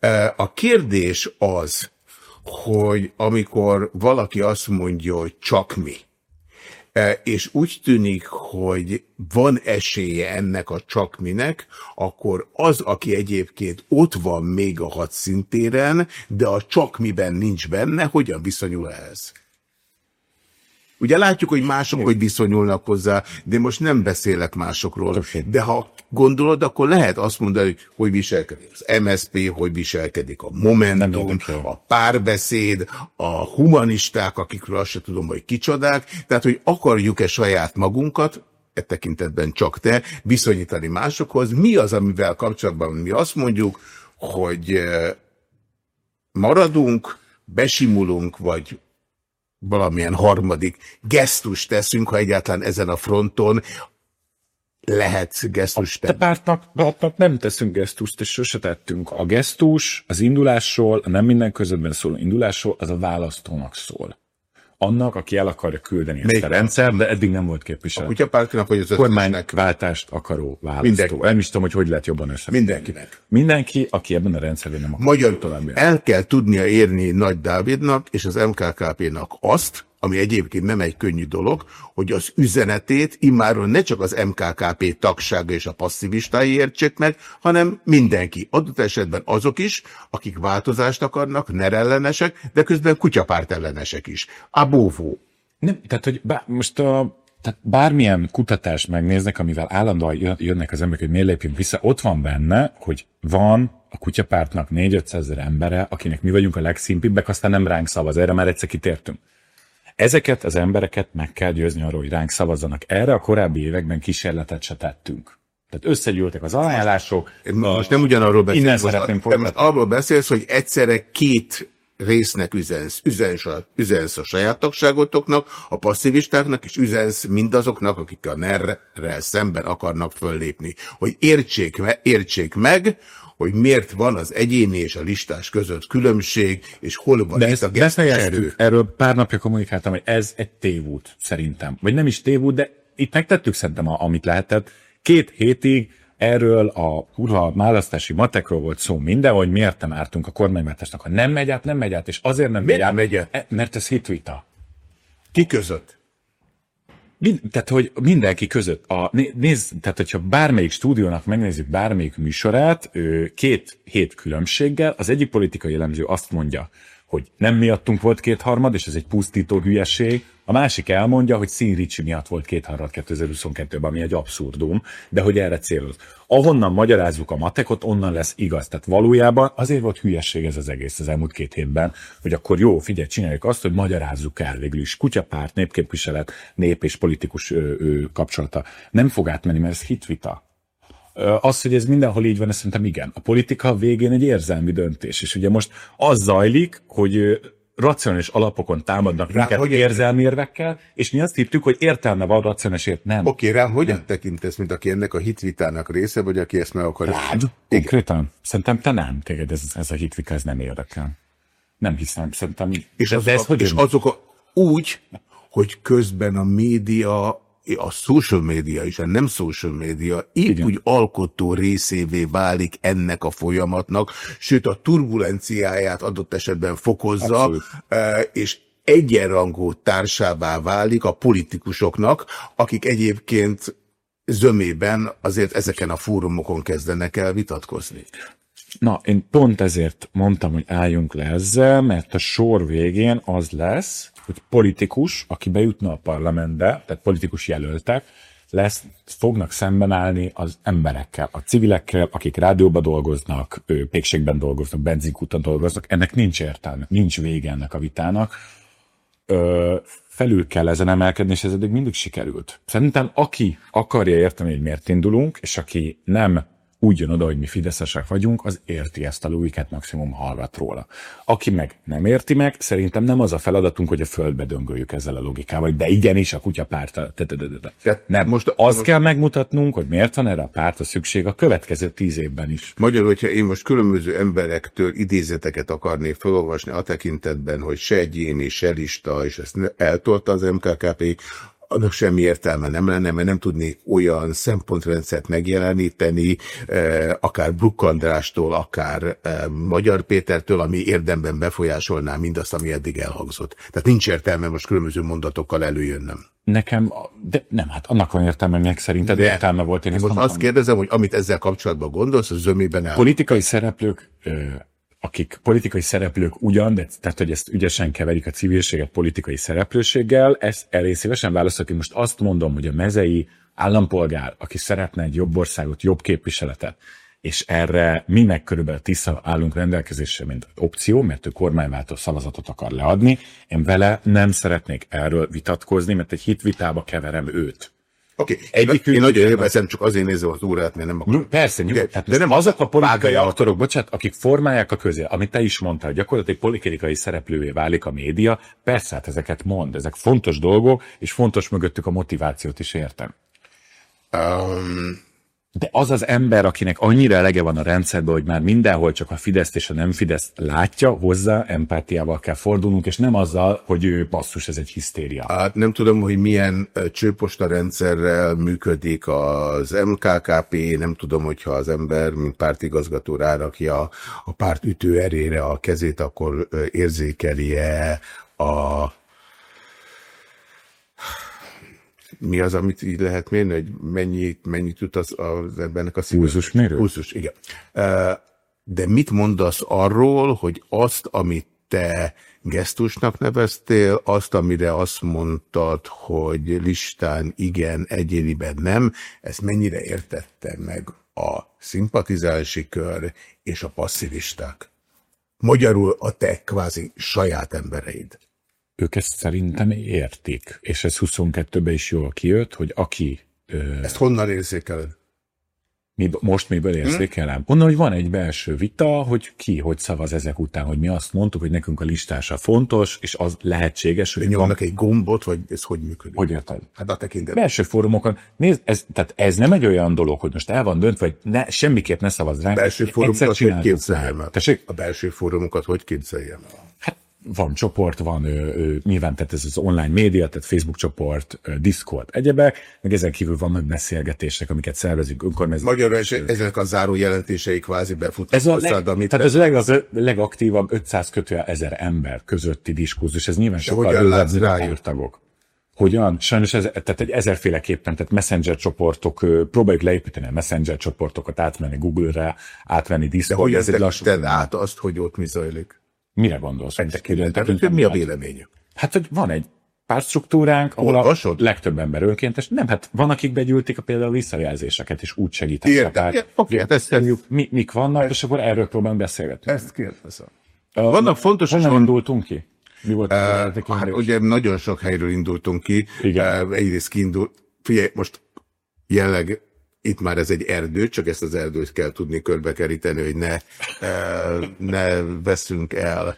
Speaker 1: Persze. Uh, a kérdés az, hogy amikor valaki azt mondja, hogy csak mi, és úgy tűnik, hogy van esélye ennek a csakminek, akkor az, aki egyébként ott van még a hadszintéren, de a csakmiben nincs benne, hogyan viszonyul ehhez? Ugye látjuk, hogy mások hogy viszonyulnak hozzá, de most nem beszélek másokról. De ha gondolod, akkor lehet azt mondani, hogy viselkedik az MSP, hogy viselkedik a Momentum, a párbeszéd, a humanisták, akikről azt se tudom, hogy kicsodák. Tehát, hogy akarjuk-e saját magunkat, e tekintetben csak te, viszonyítani másokhoz. Mi az, amivel kapcsolatban mi azt mondjuk, hogy eh, maradunk, besimulunk, vagy valamilyen harmadik gesztus teszünk, ha egyáltalán ezen a fronton lehet gesztust
Speaker 2: tenni. A pártnak, pártnak nem teszünk gesztust, és sose tettünk. A gesztus az indulásról, a nem minden közöttben szóló indulásról, az a választónak szól annak, aki el akarja küldeni Még ezt a rendszer, de eddig nem volt képviselő.
Speaker 1: A kutyapártinak, vagy az
Speaker 2: Kormányváltást akaró választó. Mindenki. Nem is tudom, hogy hogy lehet jobban össze.
Speaker 1: Mindenkinek.
Speaker 2: Mindenki, aki ebben a rendszerben nem akar.
Speaker 1: Magyar tovább. El kell tudnia érni Nagy Dávidnak és az MKKP-nak azt, ami egyébként nem egy könnyű dolog, hogy az üzenetét immáron ne csak az MKKP tagsága és a passzivistái értsék meg, hanem mindenki. Adott esetben azok is, akik változást akarnak, nerellenesek, de közben kutyapárt ellenesek is. A bóvó.
Speaker 2: Nem, tehát, hogy bá, most a, tehát bármilyen kutatást megnéznek, amivel állandóan jönnek az emberek, hogy miért lépjünk vissza, ott van benne, hogy van a kutyapártnak 4-500 ezer embere, akinek mi vagyunk a legszimpibbek, aztán nem ránk szavaz. Erre már egyszer kitértünk. Ezeket az embereket meg kell győzni arról, hogy ránk szavazzanak. Erre a korábbi években kísérletet se tettünk. Tehát összegyűltek az ajánlások.
Speaker 1: Most nem ugyanarról beszélsz. Innen
Speaker 2: szeretném folytatni.
Speaker 1: Arról beszélsz, hogy egyszerre két résznek üzensz, üzensz a, üzensz a saját tagságotoknak, a passzivistáknak, és üzensz mindazoknak, akik a NER-rel szemben akarnak föllépni. Hogy értsék, értsék meg, hogy miért van az egyéni és a listás között különbség, és hol van
Speaker 2: De itt ezt a erő. Erről pár napja kommunikáltam, hogy ez egy tévút, szerintem. Vagy nem is tévút, de itt megtettük szerintem, amit lehetett. Két hétig erről a urha választási matekról volt szó minden, hogy miért nem ártunk a kormányváltásnak. Ha nem megy át, nem megy át, és azért nem
Speaker 1: megy át, megy át? E,
Speaker 2: mert ez hitvita.
Speaker 1: Ki között?
Speaker 2: Mind, tehát, hogy mindenki között. A, nézd, tehát, hogyha bármelyik stúdiónak megnézzük bármelyik műsorát, két hét különbséggel, az egyik politikai elemző azt mondja, hogy nem miattunk volt kétharmad, és ez egy pusztító hülyeség. A másik elmondja, hogy Szín Ricsi miatt volt kétharmad 2022-ben, ami egy abszurdum, de hogy erre céloz. Ahonnan magyarázzuk a matekot, onnan lesz igaz. Tehát valójában azért volt hülyeség ez az egész az elmúlt két hétben, hogy akkor jó, figyelj, csináljuk azt, hogy magyarázzuk el végül is. Kutyapárt, népképviselet, nép és politikus ő, ő, kapcsolata. Nem fog átmenni, mert ez hitvita az, hogy ez mindenhol így van, ezt szerintem igen. A politika végén egy érzelmi döntés, és ugye most az zajlik, hogy racionális alapokon támadnak rá, minket hogy érzelmi érvekkel, és mi azt hittük, hogy értelme van racionális ért, nem.
Speaker 1: Oké, okay, rám hogyan nem. tekintesz, mint aki ennek a hitvitának része, vagy aki ezt meg akarja?
Speaker 2: Rád? Konkrétan? Szerintem te nem, téged ez, ez a hitvika, ez nem érdekel. Nem hiszem, szerintem.
Speaker 1: És, de, az de ez a, és azok a, úgy, hogy közben a média a social media és a nem social media épp Igen. úgy alkotó részévé válik ennek a folyamatnak, sőt a turbulenciáját adott esetben fokozza, Abszolút. és egyenrangú társává válik a politikusoknak, akik egyébként zömében azért ezeken a fórumokon kezdenek el vitatkozni.
Speaker 2: Na, én pont ezért mondtam, hogy álljunk le ezzel, mert a sor végén az lesz, hogy politikus, aki bejutna a parlamentbe, tehát politikus jelöltek, lesz, fognak szemben állni az emberekkel, a civilekkel, akik rádióba dolgoznak, pékségben dolgoznak, benzinkúton dolgoznak, ennek nincs értelme, nincs vége ennek a vitának. Ö, felül kell ezen emelkedni, és ez eddig mindig sikerült. Szerintem aki akarja érteni, hogy miért indulunk, és aki nem úgy jön oda, hogy mi fideszesek vagyunk, az érti ezt a logiket, maximum hallgat róla. Aki meg nem érti meg, szerintem nem az a feladatunk, hogy a földbe döngöljük ezzel a logikával, de igenis a kutyapárta. Nem, most azt most... kell megmutatnunk, hogy miért van erre a pártra szükség a következő tíz évben is.
Speaker 1: Magyarul, hogyha én most különböző emberektől idézeteket akarnék felolvasni a tekintetben, hogy se egyéni, se lista, és ezt eltolta az MKKP, annak semmi értelme nem lenne, mert nem tudnék olyan szempontrendszert megjeleníteni, eh, akár Bruk Andrástól, akár eh, Magyar Pétertől, ami érdemben befolyásolná mindazt, ami eddig elhangzott. Tehát nincs értelme most különböző mondatokkal előjönnöm.
Speaker 2: Nekem, de nem, hát annak van értelme, meg szerinted de, értelme volt.
Speaker 1: Én most azt kérdezem, hogy amit ezzel kapcsolatban gondolsz, az zömében
Speaker 2: el. Politikai szereplők akik politikai szereplők ugyan, de tehát, hogy ezt ügyesen keverik a civilséget politikai szereplőséggel, ezt elég szívesen válaszolok. Én most azt mondom, hogy a mezei állampolgár, aki szeretne egy jobb országot, jobb képviseletet, és erre mi meg körülbelül tisza állunk rendelkezésre, mint opció, mert ő kormányváltó szavazatot akar leadni. Én vele nem szeretnék erről vitatkozni, mert egy hitvitába keverem őt.
Speaker 1: Oké, okay. én, én nagyon élvezem, csak azért nézem az órát, mert nem
Speaker 2: akarom. Persze, nyugodt. De, de nem azok a politikai autorok, bocsánat, akik formálják a közé, amit te is mondtál, gyakorlatilag politikai szereplővé válik a média, persze, hát ezeket mond, ezek fontos dolgok, és fontos mögöttük a motivációt is értem. Um, de az az ember, akinek annyira elege van a rendszerben, hogy már mindenhol csak a Fidesz és a nem Fidesz látja, hozzá empátiával kell fordulnunk, és nem azzal, hogy ő basszus, ez egy hisztéria.
Speaker 1: Hát nem tudom, hogy milyen csőposta rendszerrel működik az MKKP, nem tudom, hogyha az ember, mint pártigazgató rárakja a párt ütő erére a kezét, akkor érzékelje a mi az, amit így lehet mérni, hogy mennyit, mennyit jut az, az embernek a
Speaker 2: szíves? Pulzusmérő?
Speaker 1: Pulzus, igen. De mit mondasz arról, hogy azt, amit te gesztusnak neveztél, azt, amire azt mondtad, hogy listán igen, egyéniben nem, ezt mennyire értette meg a szimpatizási kör és a passzivisták? Magyarul a te kvázi saját embereid
Speaker 2: ők ezt szerintem értik, és ez 22-ben is jól kijött, hogy aki...
Speaker 1: Ö... Ezt honnan érzékeled?
Speaker 2: mi, most miből érzékelem? Hmm. Onnan, hogy van egy belső vita, hogy ki hogy szavaz ezek után, hogy mi azt mondtuk, hogy nekünk a listása fontos, és az lehetséges,
Speaker 1: hogy... Nyomnak van... egy gombot, vagy ez hogy működik?
Speaker 2: Hogy érted?
Speaker 1: Hát a tekintetben.
Speaker 2: Belső fórumokon, nézd, ez, tehát ez nem egy olyan dolog, hogy most el van döntve, hogy ne, semmiképp ne szavaz ránk.
Speaker 1: Belső fórumokat hogy képzeljem el? A belső fórumokat hogy képzeljem el?
Speaker 2: Hát van csoport, van ö, ö, nyilván, tehát ez az online média, tehát Facebook csoport, Discord, egyebek, meg ezen kívül vannak beszélgetések, amiket szervezünk önkormányzat.
Speaker 1: Magyarul és ezek a záró jelentései kvázi befutnak.
Speaker 2: Ez a leg, amit tehát ez a leg, az legaktívabb 500 kötője ezer ember közötti diskurzus, ez nyilván sokkal rövidebb tagok. Hogyan? Sajnos ez, tehát egy ezerféleképpen, tehát messenger csoportok, próbáljuk leépíteni a messenger csoportokat, átmenni Google-re, átvenni Discord.
Speaker 1: De hogy ez egy lassú... át azt, hogy ott mi zajlik?
Speaker 2: Mire gondolsz?
Speaker 1: Tekintetben, mi a véleményük?
Speaker 2: Hát, hogy van egy pártstruktúránk, ahol Olvasod? a legtöbb ember önkéntes. Nem, hát van, akik begyűlték a például visszajelzéseket, és úgy segítettek.
Speaker 1: Értem, oké, okay, hát ezt
Speaker 2: mi, mik vannak, ezt, és akkor erről próbálunk beszélgetni.
Speaker 1: Ezt kérdezem. Uh, vannak fontos...
Speaker 2: Honnan indultunk ki?
Speaker 1: Mi volt uh, hát ugye nagyon sok helyről indultunk ki. Igen. Uh, egyrészt kiindult, figyelj, most jelleg itt már ez egy erdő, csak ezt az erdőt kell tudni körbekeríteni, hogy ne, ne veszünk el.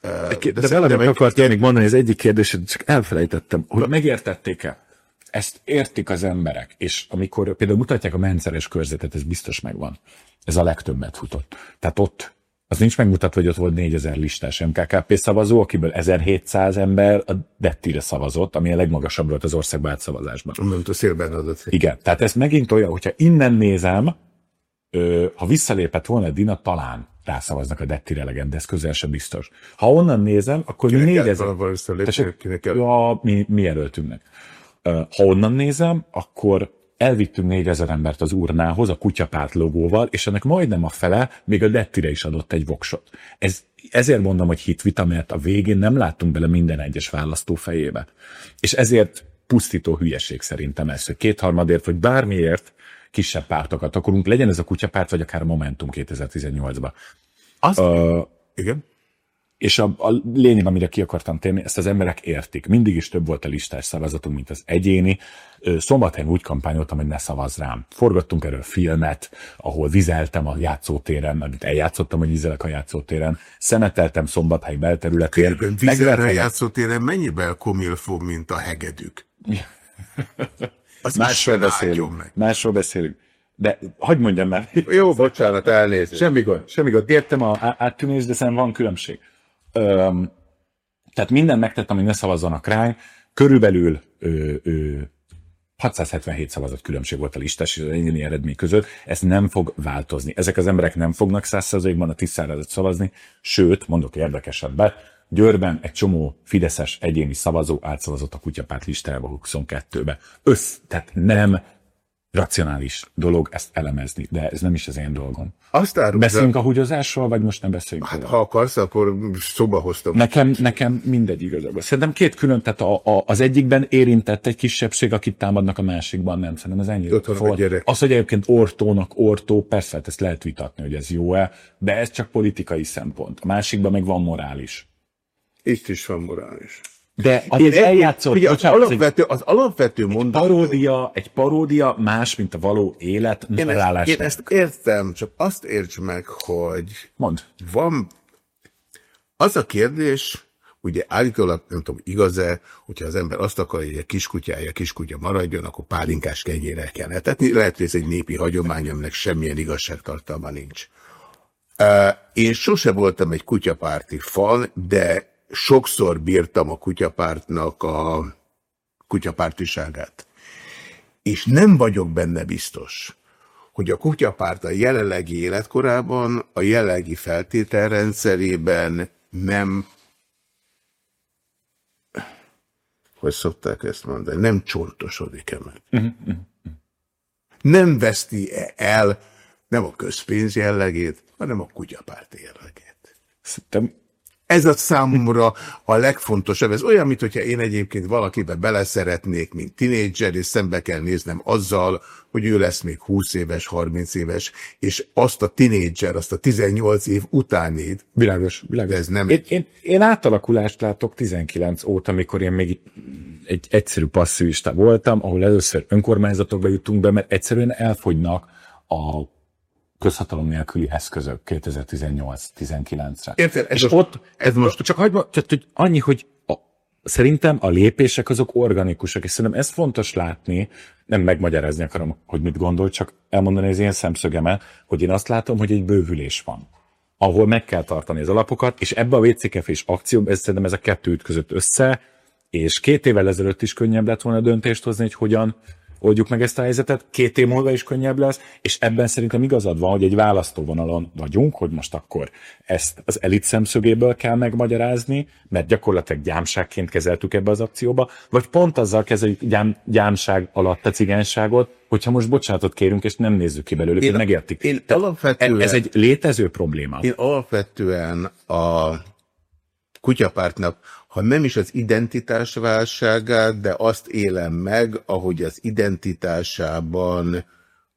Speaker 2: De, de valamit meg... akartam még mondani, az egyik kérdés, csak elfelejtettem, hogy megértették-e? Ezt értik az emberek, és amikor például mutatják a menszeres körzetet, ez biztos megvan. Ez a legtöbbet futott. Tehát ott az nincs megmutatva, hogy ott volt 4000 listás MKKP szavazó, akiből 1700 ember a Dettire szavazott, ami a legmagasabb volt az országban átszavazásban.
Speaker 1: Mint a szélben adott.
Speaker 2: Igen, tehát ez megint olyan, hogyha innen nézem, ö, ha visszalépett volna Dina, talán rászavaznak a Dettire legend, de ez közel sem biztos. Ha onnan nézem, akkor kinek 4000... Ja, mi, mi jelöltünknek. Ha onnan nézem, akkor elvittünk 4000 embert az urnához a kutyapárt logóval, és ennek majdnem a fele még a Dettire is adott egy voksot. Ez, ezért mondom, hogy hitvita, mert a végén nem láttunk bele minden egyes választó fejébe. És ezért pusztító hülyeség szerintem ez, hogy kétharmadért, vagy bármiért kisebb pártokat akarunk, legyen ez a kutyapárt, vagy akár a Momentum 2018-ban.
Speaker 1: Az, uh, igen.
Speaker 2: És a, a lényeg, amire ki akartam térni, ezt az emberek értik. Mindig is több volt a listás szavazatunk, mint az egyéni. Szombathelyen úgy kampányoltam, hogy ne szavaz rám. Forgattunk erről filmet, ahol vizeltem a játszótéren, amit eljátszottam, hogy vizelek a játszótéren. Szemeteltem Szombathely belterületén.
Speaker 1: Vizelek a játszótéren mennyivel komilfó, mint a hegedük?
Speaker 2: Másról beszélünk. Meg. Másról beszélünk. De hagyd mondjam már.
Speaker 1: Jó, bocsánat, elnézést.
Speaker 2: Semmi gond, semmi gond. Értem a áttűnés, de szerintem van különbség. Öm, tehát minden megtettem, hogy ne szavazzanak rá. Körülbelül ö, ö, 677 szavazat különbség volt a listás és az egyéni eredmény között, ez nem fog változni. Ezek az emberek nem fognak 100%-ban a tisztáradat szavazni, sőt, mondok érdekesebbet, Győrben egy csomó fideszes egyéni szavazó átszavazott a kutyapárt listájába 22-be. Össz, tehát nem racionális dolog ezt elemezni, de ez nem is az én dolgom. Azt árul, Beszélünk a húgyozásról, vagy most nem beszélünk?
Speaker 1: Hát, ha akarsz, akkor szoba hoztam.
Speaker 2: Nekem, nekem mindegy igazából. Szerintem két külön, tehát a, a, az egyikben érintett egy kisebbség, akit támadnak a másikban, nem. Szerintem ez ennyi. Az, hogy egyébként ortónak ortó, persze, hát ezt lehet vitatni, hogy ez jó-e, de ez csak politikai szempont. A másikban meg van morális.
Speaker 1: Itt is van morális.
Speaker 2: De az Én eljátszott,
Speaker 1: ugye, az, alapvető, az alapvető mondat...
Speaker 2: Paródia, egy paródia más, mint a való élet
Speaker 1: én ezt, én ezt értem, csak azt érts meg, hogy...
Speaker 2: Mond.
Speaker 1: Van... Az a kérdés, ugye állítólag, nem tudom, igaz-e, hogyha az ember azt akarja, hogy a kiskutyája kiskutya maradjon, akkor pálinkás kenyére kell etetni. Lehet, hogy ez egy népi hagyomány, aminek semmilyen igazságtartalma nincs. Én sose voltam egy kutyapárti fan, de sokszor bírtam a kutyapártnak a kutyapártiságát. És nem vagyok benne biztos, hogy a kutyapárt a jelenlegi életkorában, a jelenlegi feltételrendszerében nem, hogy szokták ezt mondani, nem csontosodik-e meg. Uh -huh. Nem veszti -e el nem a közpénz jellegét, hanem a kutyapárt jellegét.
Speaker 2: Szerintem
Speaker 1: ez a számomra a legfontosabb. Ez olyan, mintha én egyébként valakibe beleszeretnék, mint tinédzser, és szembe kell néznem azzal, hogy ő lesz még 20 éves, 30 éves, és azt a tinédzser, azt a 18 év utánét.
Speaker 2: Világos, világos.
Speaker 1: Ez nem...
Speaker 2: Én, én, én átalakulást látok 19 óta, amikor én még egy egyszerű passzivista voltam, ahol először önkormányzatokba jutunk be, mert egyszerűen elfogynak a közhatalom nélküli eszközök 2018-19-re.
Speaker 1: Érted?
Speaker 2: Ez És most, ott, ez most... Csak hagyma, csak, hogy annyi, hogy a, szerintem a lépések azok organikusak, és szerintem ez fontos látni, nem megmagyarázni akarom, hogy mit gondol, csak elmondani az én szemszögemet, hogy én azt látom, hogy egy bővülés van ahol meg kell tartani az alapokat, és ebbe a WCKF és akció, ez szerintem ez a kettő ütközött össze, és két évvel ezelőtt is könnyebb lett volna döntést hozni, hogy hogyan oldjuk meg ezt a helyzetet, két év múlva is könnyebb lesz, és ebben szerintem igazad van, hogy egy választóvonalon vagyunk, hogy most akkor ezt az elit szemszögéből kell megmagyarázni, mert gyakorlatilag gyámságként kezeltük ebbe az akcióba, vagy pont azzal kezeljük gyám, gyámság alatt a cigányságot, hogyha most bocsánatot kérünk, és nem nézzük ki belőlük, hogy megértik. Én alapvetően, ez egy létező probléma.
Speaker 1: Én alapvetően a kutyapártnak ha nem is az identitás válságát, de azt élem meg, ahogy az identitásában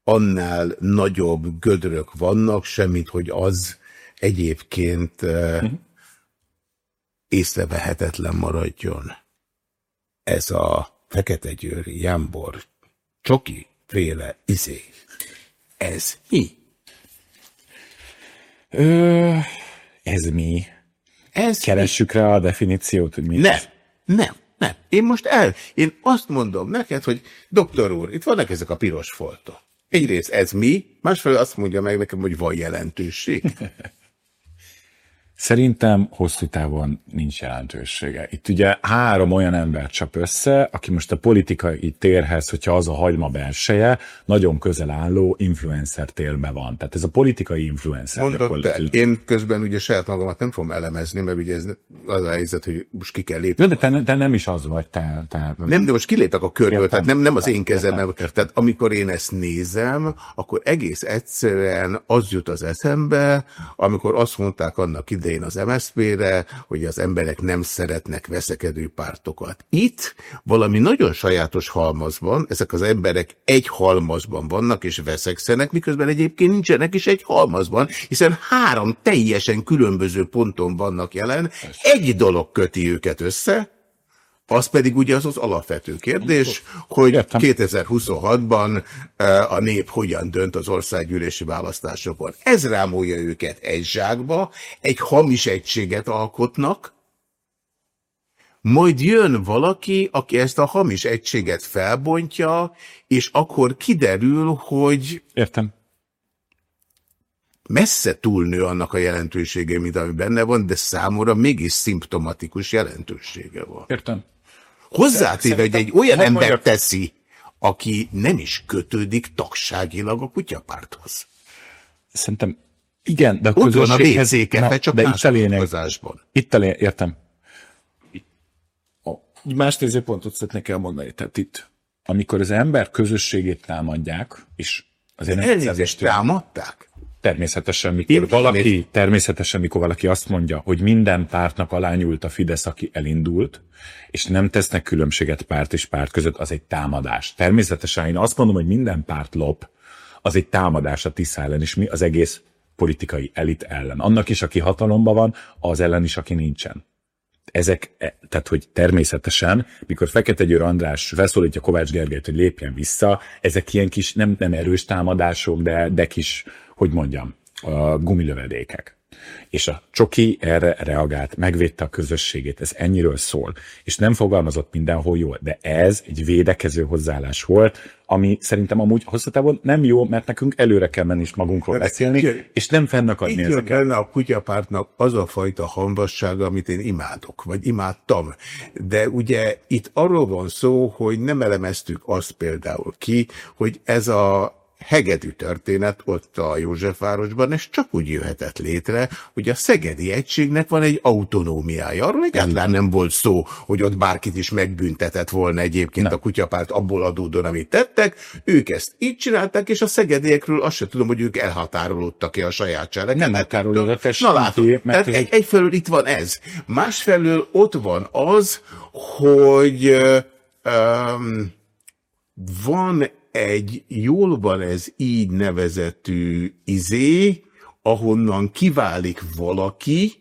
Speaker 1: annál nagyobb gödrök vannak, semmit, hogy az egyébként uh, észrevehetetlen maradjon. Ez a Fekete Győri, Jámbor, Csoki féle izé. Ez mi?
Speaker 2: Ö, ez mi? Ez Keressük rá a definíciót, hogy mi
Speaker 1: Nem, nem, nem. Én most el, én azt mondom neked, hogy doktor úr, itt vannak ezek a piros foltok. Egyrészt ez mi, másfelől azt mondja meg nekem, hogy van jelentőség.
Speaker 2: Szerintem hosszú távon nincs jelentősége. Itt ugye három olyan ember csap össze, aki most a politikai térhez, hogyha az a hagyma belseje, nagyon közel álló influencer térbe van. Tehát ez a politikai influencer.
Speaker 1: Mondod te, én közben ugye saját magamat nem fogom elemezni, mert ugye ez az a helyzet, hogy most ki kell lépni.
Speaker 2: De te, te nem is az vagy, te. te...
Speaker 1: Nem, de most kilépek a körből, értem, tehát nem, nem az én kezem. Tehát amikor én ezt nézem, akkor egész egyszerűen az jut az eszembe, amikor azt mondták annak ide, idején az MSZP-re, hogy az emberek nem szeretnek veszekedő pártokat. Itt valami nagyon sajátos halmazban, ezek az emberek egy halmazban vannak és veszekszenek, miközben egyébként nincsenek is egy halmazban, hiszen három teljesen különböző ponton vannak jelen. Egy dolog köti őket össze, az pedig ugye az az alapvető kérdés, hogy 2026-ban eh, a nép hogyan dönt az országgyűlési választásokon. Ez rámolja őket egy zsákba, egy hamis egységet alkotnak, majd jön valaki, aki ezt a hamis egységet felbontja, és akkor kiderül, hogy...
Speaker 2: Értem.
Speaker 1: Messze túlnő annak a jelentősége, mint ami benne van, de számomra mégis szimptomatikus jelentősége van.
Speaker 2: Értem.
Speaker 1: Hozzátéve, hogy egy olyan ember mondjak... teszi, aki nem is kötődik tagságilag a kutyapárthoz.
Speaker 2: Szerintem igen, de a
Speaker 1: Ott van a véhezékefe, csak
Speaker 2: de
Speaker 1: itt a lényeg.
Speaker 2: Itt a lényeg, értem. Más nézőpontot szeretnék elmondani. Tehát itt, amikor az ember közösségét támadják, és
Speaker 1: azért nem Elnézést támadták?
Speaker 2: Természetesen, mikor Én valaki, természetesen, mikor valaki azt mondja, hogy minden pártnak alányult a Fidesz, aki elindult, és nem tesznek különbséget párt és párt között, az egy támadás. Természetesen én azt mondom, hogy minden párt lop, az egy támadás a Tisza ellen, és mi az egész politikai elit ellen. Annak is, aki hatalomban van, az ellen is, aki nincsen. Ezek, e, tehát hogy természetesen, mikor Fekete Győr András felszólítja Kovács Gergelyt, hogy lépjen vissza, ezek ilyen kis, nem, nem erős támadások, de, de kis hogy mondjam, a gumilövedékek. És a Csoki erre reagált, megvédte a közösségét, ez ennyiről szól. És nem fogalmazott mindenhol jól, de ez egy védekező hozzáállás volt, ami szerintem amúgy hosszú távon nem jó, mert nekünk előre kell menni és magunkról beszélni, jön, és nem fennakadni
Speaker 1: ezeket. Itt benne a kutyapártnak az a fajta hambassága, amit én imádok, vagy imádtam. De ugye itt arról van szó, hogy nem elemeztük azt például ki, hogy ez a hegedű történet ott a Józsefvárosban, és csak úgy jöhetett létre, hogy a Szegedi Egységnek van egy autonómiája. Arról egyáltalán nem volt szó, hogy ott bárkit is megbüntetett volna egyébként nem. a kutyapárt abból adódóan, amit tettek. Ők ezt így csinálták, és a szegediekről azt sem tudom, hogy ők elhatárolódtak-e a sajátság.
Speaker 2: Nem elhatárolódtak.
Speaker 1: Na látod, mert egy, egyfelől itt van ez. Másfelől ott van az, hogy um, van egy jól van ez így nevezetű izé, ahonnan kiválik valaki,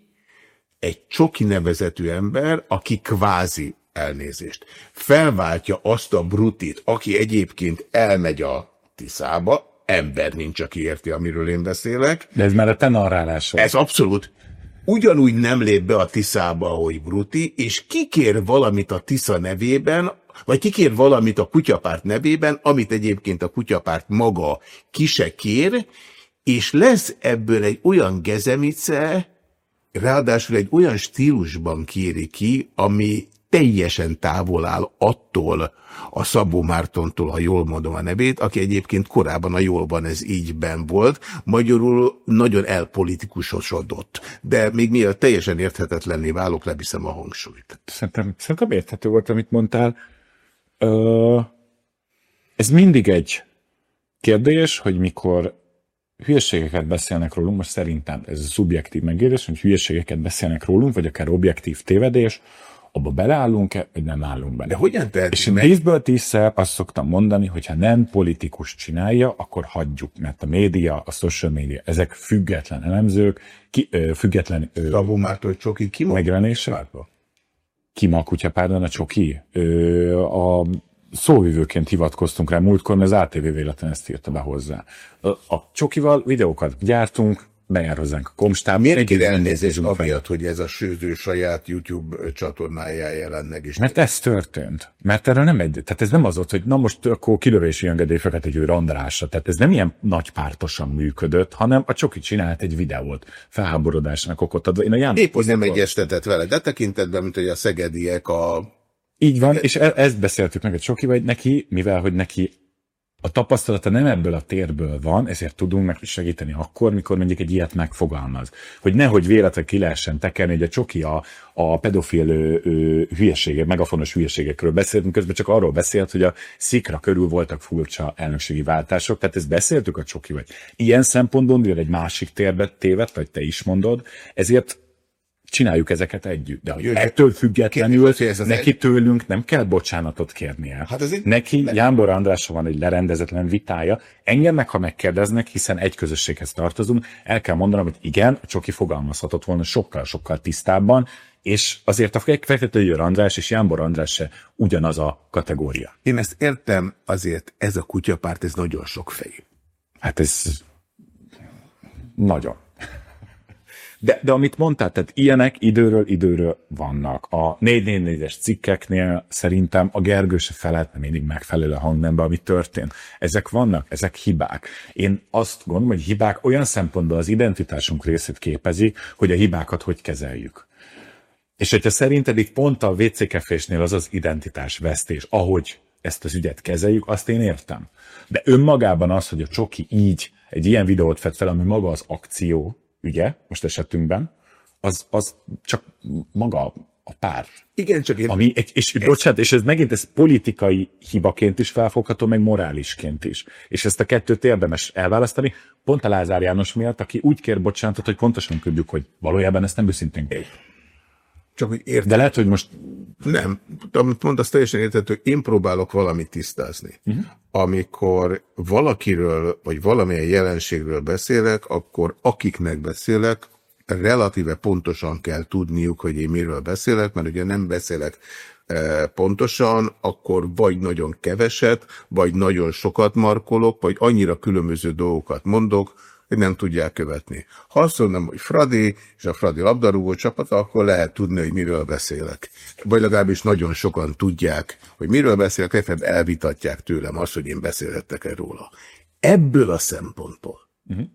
Speaker 1: egy csoki nevezetű ember, aki kvázi elnézést. Felváltja azt a brutit, aki egyébként elmegy a Tiszába, ember nincs, aki érti, amiről én beszélek.
Speaker 2: De ez már a te narrálásod.
Speaker 1: Ez abszolút. Ugyanúgy nem lép be a Tiszába, hogy Bruti, és kikér valamit a Tisza nevében, vagy kikér valamit a kutyapárt nevében, amit egyébként a kutyapárt maga kise kér, és lesz ebből egy olyan gezemice, ráadásul egy olyan stílusban kéri ki, ami teljesen távol áll attól a Szabó Mártontól, ha jól mondom a nevét, aki egyébként korábban a jólban ez ígyben volt, magyarul nagyon elpolitikusosodott. De még mielőtt teljesen érthetetlenné válok, leviszem a hangsúlyt.
Speaker 2: Szerintem, szerintem érthető volt, amit mondtál. Ö, ez mindig egy kérdés, hogy mikor hülyeségeket beszélnek rólunk, most szerintem ez a szubjektív megérés, hogy hülyeségeket beszélnek rólunk, vagy akár objektív tévedés, abba beleállunk-e, vagy nem állunk bele.
Speaker 1: De hogyan tehetünk
Speaker 2: És én meg? tízből tízszer azt szoktam mondani, hogy ha nem politikus csinálja, akkor hagyjuk, mert a média, a social media, ezek független elemzők, ki, ö, független
Speaker 1: ö, Szabó Mártól Csoki ki
Speaker 2: megjelenése. Ki ma a kutyapárdon a Csoki? Ö, a szóvivőként hivatkoztunk rá múltkor, mert az ATV véletlen ezt írta be hozzá. A Csokival videókat gyártunk, bejár hozzánk a komstáb.
Speaker 1: Miért kér elnézést amiatt, hogy ez a sőző saját YouTube csatornáján jelen meg is?
Speaker 2: Mert ez történt. Mert erre nem egy, tehát ez nem az ott, hogy na most akkor kilövési engedély egy ő Andrásra. Tehát ez nem ilyen nagypártosan működött, hanem a Csoki csinált egy videót felháborodásnak okot adva. Én a
Speaker 1: Épp, hogy nem egyeztetett vele, de tekintetben, mint hogy a szegediek a
Speaker 2: így van, és e- ezt beszéltük meg a Csoki, hogy neki, mivel hogy neki a tapasztalata nem ebből a térből van, ezért tudunk neki segíteni akkor, mikor mondjuk egy ilyet megfogalmaz. Hogy nehogy véletlen ki lehessen tekerni, hogy a csoki a, a pedofil ő, ő, hülyesége, megafonos hülyeségekről beszéltünk, közben csak arról beszélt, hogy a szikra körül voltak furcsa elnökségi váltások, tehát ezt beszéltük a csoki, vagy ilyen szempontból, mivel egy másik térbe tévedt, vagy te is mondod, ezért csináljuk ezeket együtt. De hogy Jö, ettől függetlenül kérdés, ez neki egy... tőlünk nem kell bocsánatot kérnie. Hát ez egy... Neki le... Jámbor Andrásra van egy lerendezetlen vitája. Engem meg, ha megkérdeznek, hiszen egy közösséghez tartozunk, el kell mondanom, hogy igen, a Csoki fogalmazhatott volna sokkal-sokkal tisztábban, és azért a Fektető András és Jámbor András se ugyanaz a kategória.
Speaker 1: Én ezt értem, azért ez a kutyapárt, ez nagyon sok fejű.
Speaker 2: Hát ez nagyon. De, de amit mondtál, tehát ilyenek időről időről vannak. A 444-es cikkeknél szerintem a Gergő se felelt mindig megfelelő hangnembe, ami történt. Ezek vannak, ezek hibák. Én azt gondolom, hogy hibák olyan szempontból az identitásunk részét képezik, hogy a hibákat hogy kezeljük. És hogyha szerinted itt pont a WC kefésnél az az identitás vesztés, ahogy ezt az ügyet kezeljük, azt én értem. De önmagában az, hogy a csoki így egy ilyen videót fed fel, ami maga az akció, ügye, most esetünkben, az, az csak maga a pár.
Speaker 1: Igen, csak én...
Speaker 2: Ami, és, ez... bocsánat, és ez megint ez politikai hibaként is felfogható, meg morálisként is. És ezt a kettőt érdemes elválasztani, pont a Lázár János miatt, aki úgy kér bocsánatot, hogy pontosan tudjuk, hogy valójában ezt nem őszintén kér. Csak hogy értem. De lehet, hogy most...
Speaker 1: Nem, amit mondasz teljesen értető, én próbálok valamit tisztázni. Uh-huh. Amikor valakiről, vagy valamilyen jelenségről beszélek, akkor akiknek beszélek, relatíve pontosan kell tudniuk, hogy én miről beszélek, mert ugye nem beszélek e, pontosan, akkor vagy nagyon keveset, vagy nagyon sokat markolok, vagy annyira különböző dolgokat mondok, hogy nem tudják követni. Ha azt mondom, hogy Fradi és a Fradi labdarúgó csapata, akkor lehet tudni, hogy miről beszélek. Vagy legalábbis nagyon sokan tudják, hogy miről beszélek, legfeljebb elvitatják tőlem azt, hogy én beszélhettek-e róla. Ebből a szempontból. Uh-huh.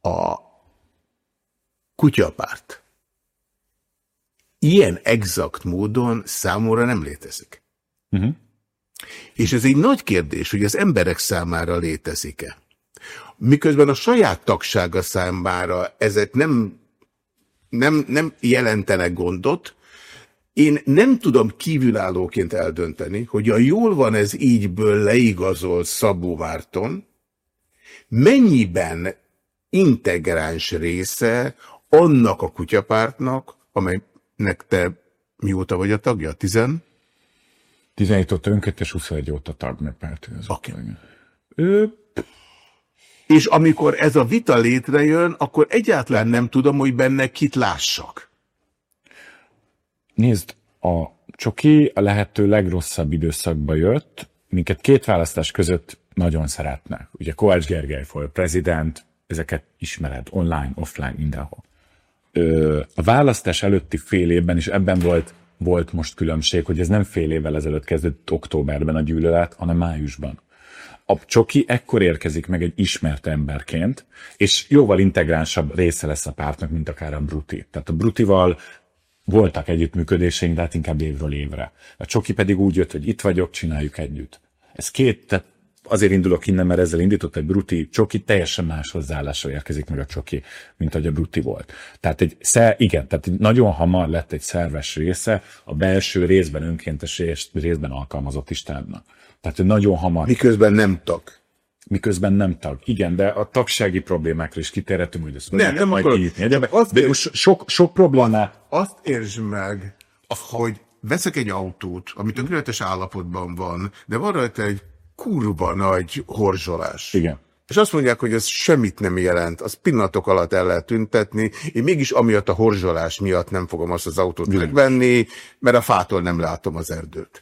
Speaker 1: A kutyapárt ilyen exakt módon számomra nem létezik. Uh-huh. És ez egy nagy kérdés, hogy az emberek számára létezik-e. Miközben a saját tagsága számára ezek nem, nem, nem jelentenek gondot, én nem tudom kívülállóként eldönteni, hogy a jól van ez ígyből leigazol Szabó Márton, mennyiben integráns része annak a kutyapártnak, amelynek te mióta vagy a tagja? Tizen?
Speaker 2: 17 óta önként, 21 óta tag megpárt.
Speaker 1: Okay. Ő... És amikor ez a vita létrejön, akkor egyáltalán nem tudom, hogy benne kit lássak.
Speaker 2: Nézd, a Csoki a lehető legrosszabb időszakba jött, minket két választás között nagyon szeretnek. Ugye Kovács Gergely volt prezident, ezeket ismered, online, offline, mindenhol. Ö, a választás előtti fél évben is ebben volt, volt most különbség, hogy ez nem fél évvel ezelőtt kezdődött októberben a gyűlölet, hanem májusban. A Csoki ekkor érkezik meg egy ismert emberként, és jóval integránsabb része lesz a pártnak, mint akár a Bruti. Tehát a Brutival voltak együttműködéseink, de hát inkább évről évre. A Csoki pedig úgy jött, hogy itt vagyok, csináljuk együtt. Ez két, tehát azért indulok innen, mert ezzel indított egy Bruti Csoki, teljesen más hozzáállásra érkezik meg a Csoki, mint ahogy a Bruti volt. Tehát egy, igen, tehát nagyon hamar lett egy szerves része a belső részben önkéntes és részben alkalmazott Istennek. Tehát hogy nagyon hamar.
Speaker 1: Miközben nem tag.
Speaker 2: Miközben nem tag. Igen, de a tagsági problémákra is kitérhetünk, hogy ezt
Speaker 1: nem, nem majd
Speaker 2: kinyitni. De, azt de sok, sok problémát.
Speaker 1: Azt értsd meg, hogy veszek egy autót, ami tökéletes állapotban van, de van rajta egy kurva nagy horzsolás.
Speaker 2: Igen.
Speaker 1: És azt mondják, hogy ez semmit nem jelent, az pillanatok alatt el lehet tüntetni, én mégis amiatt a horzsolás miatt nem fogom azt az autót megvenni, mert a fától nem látom az erdőt.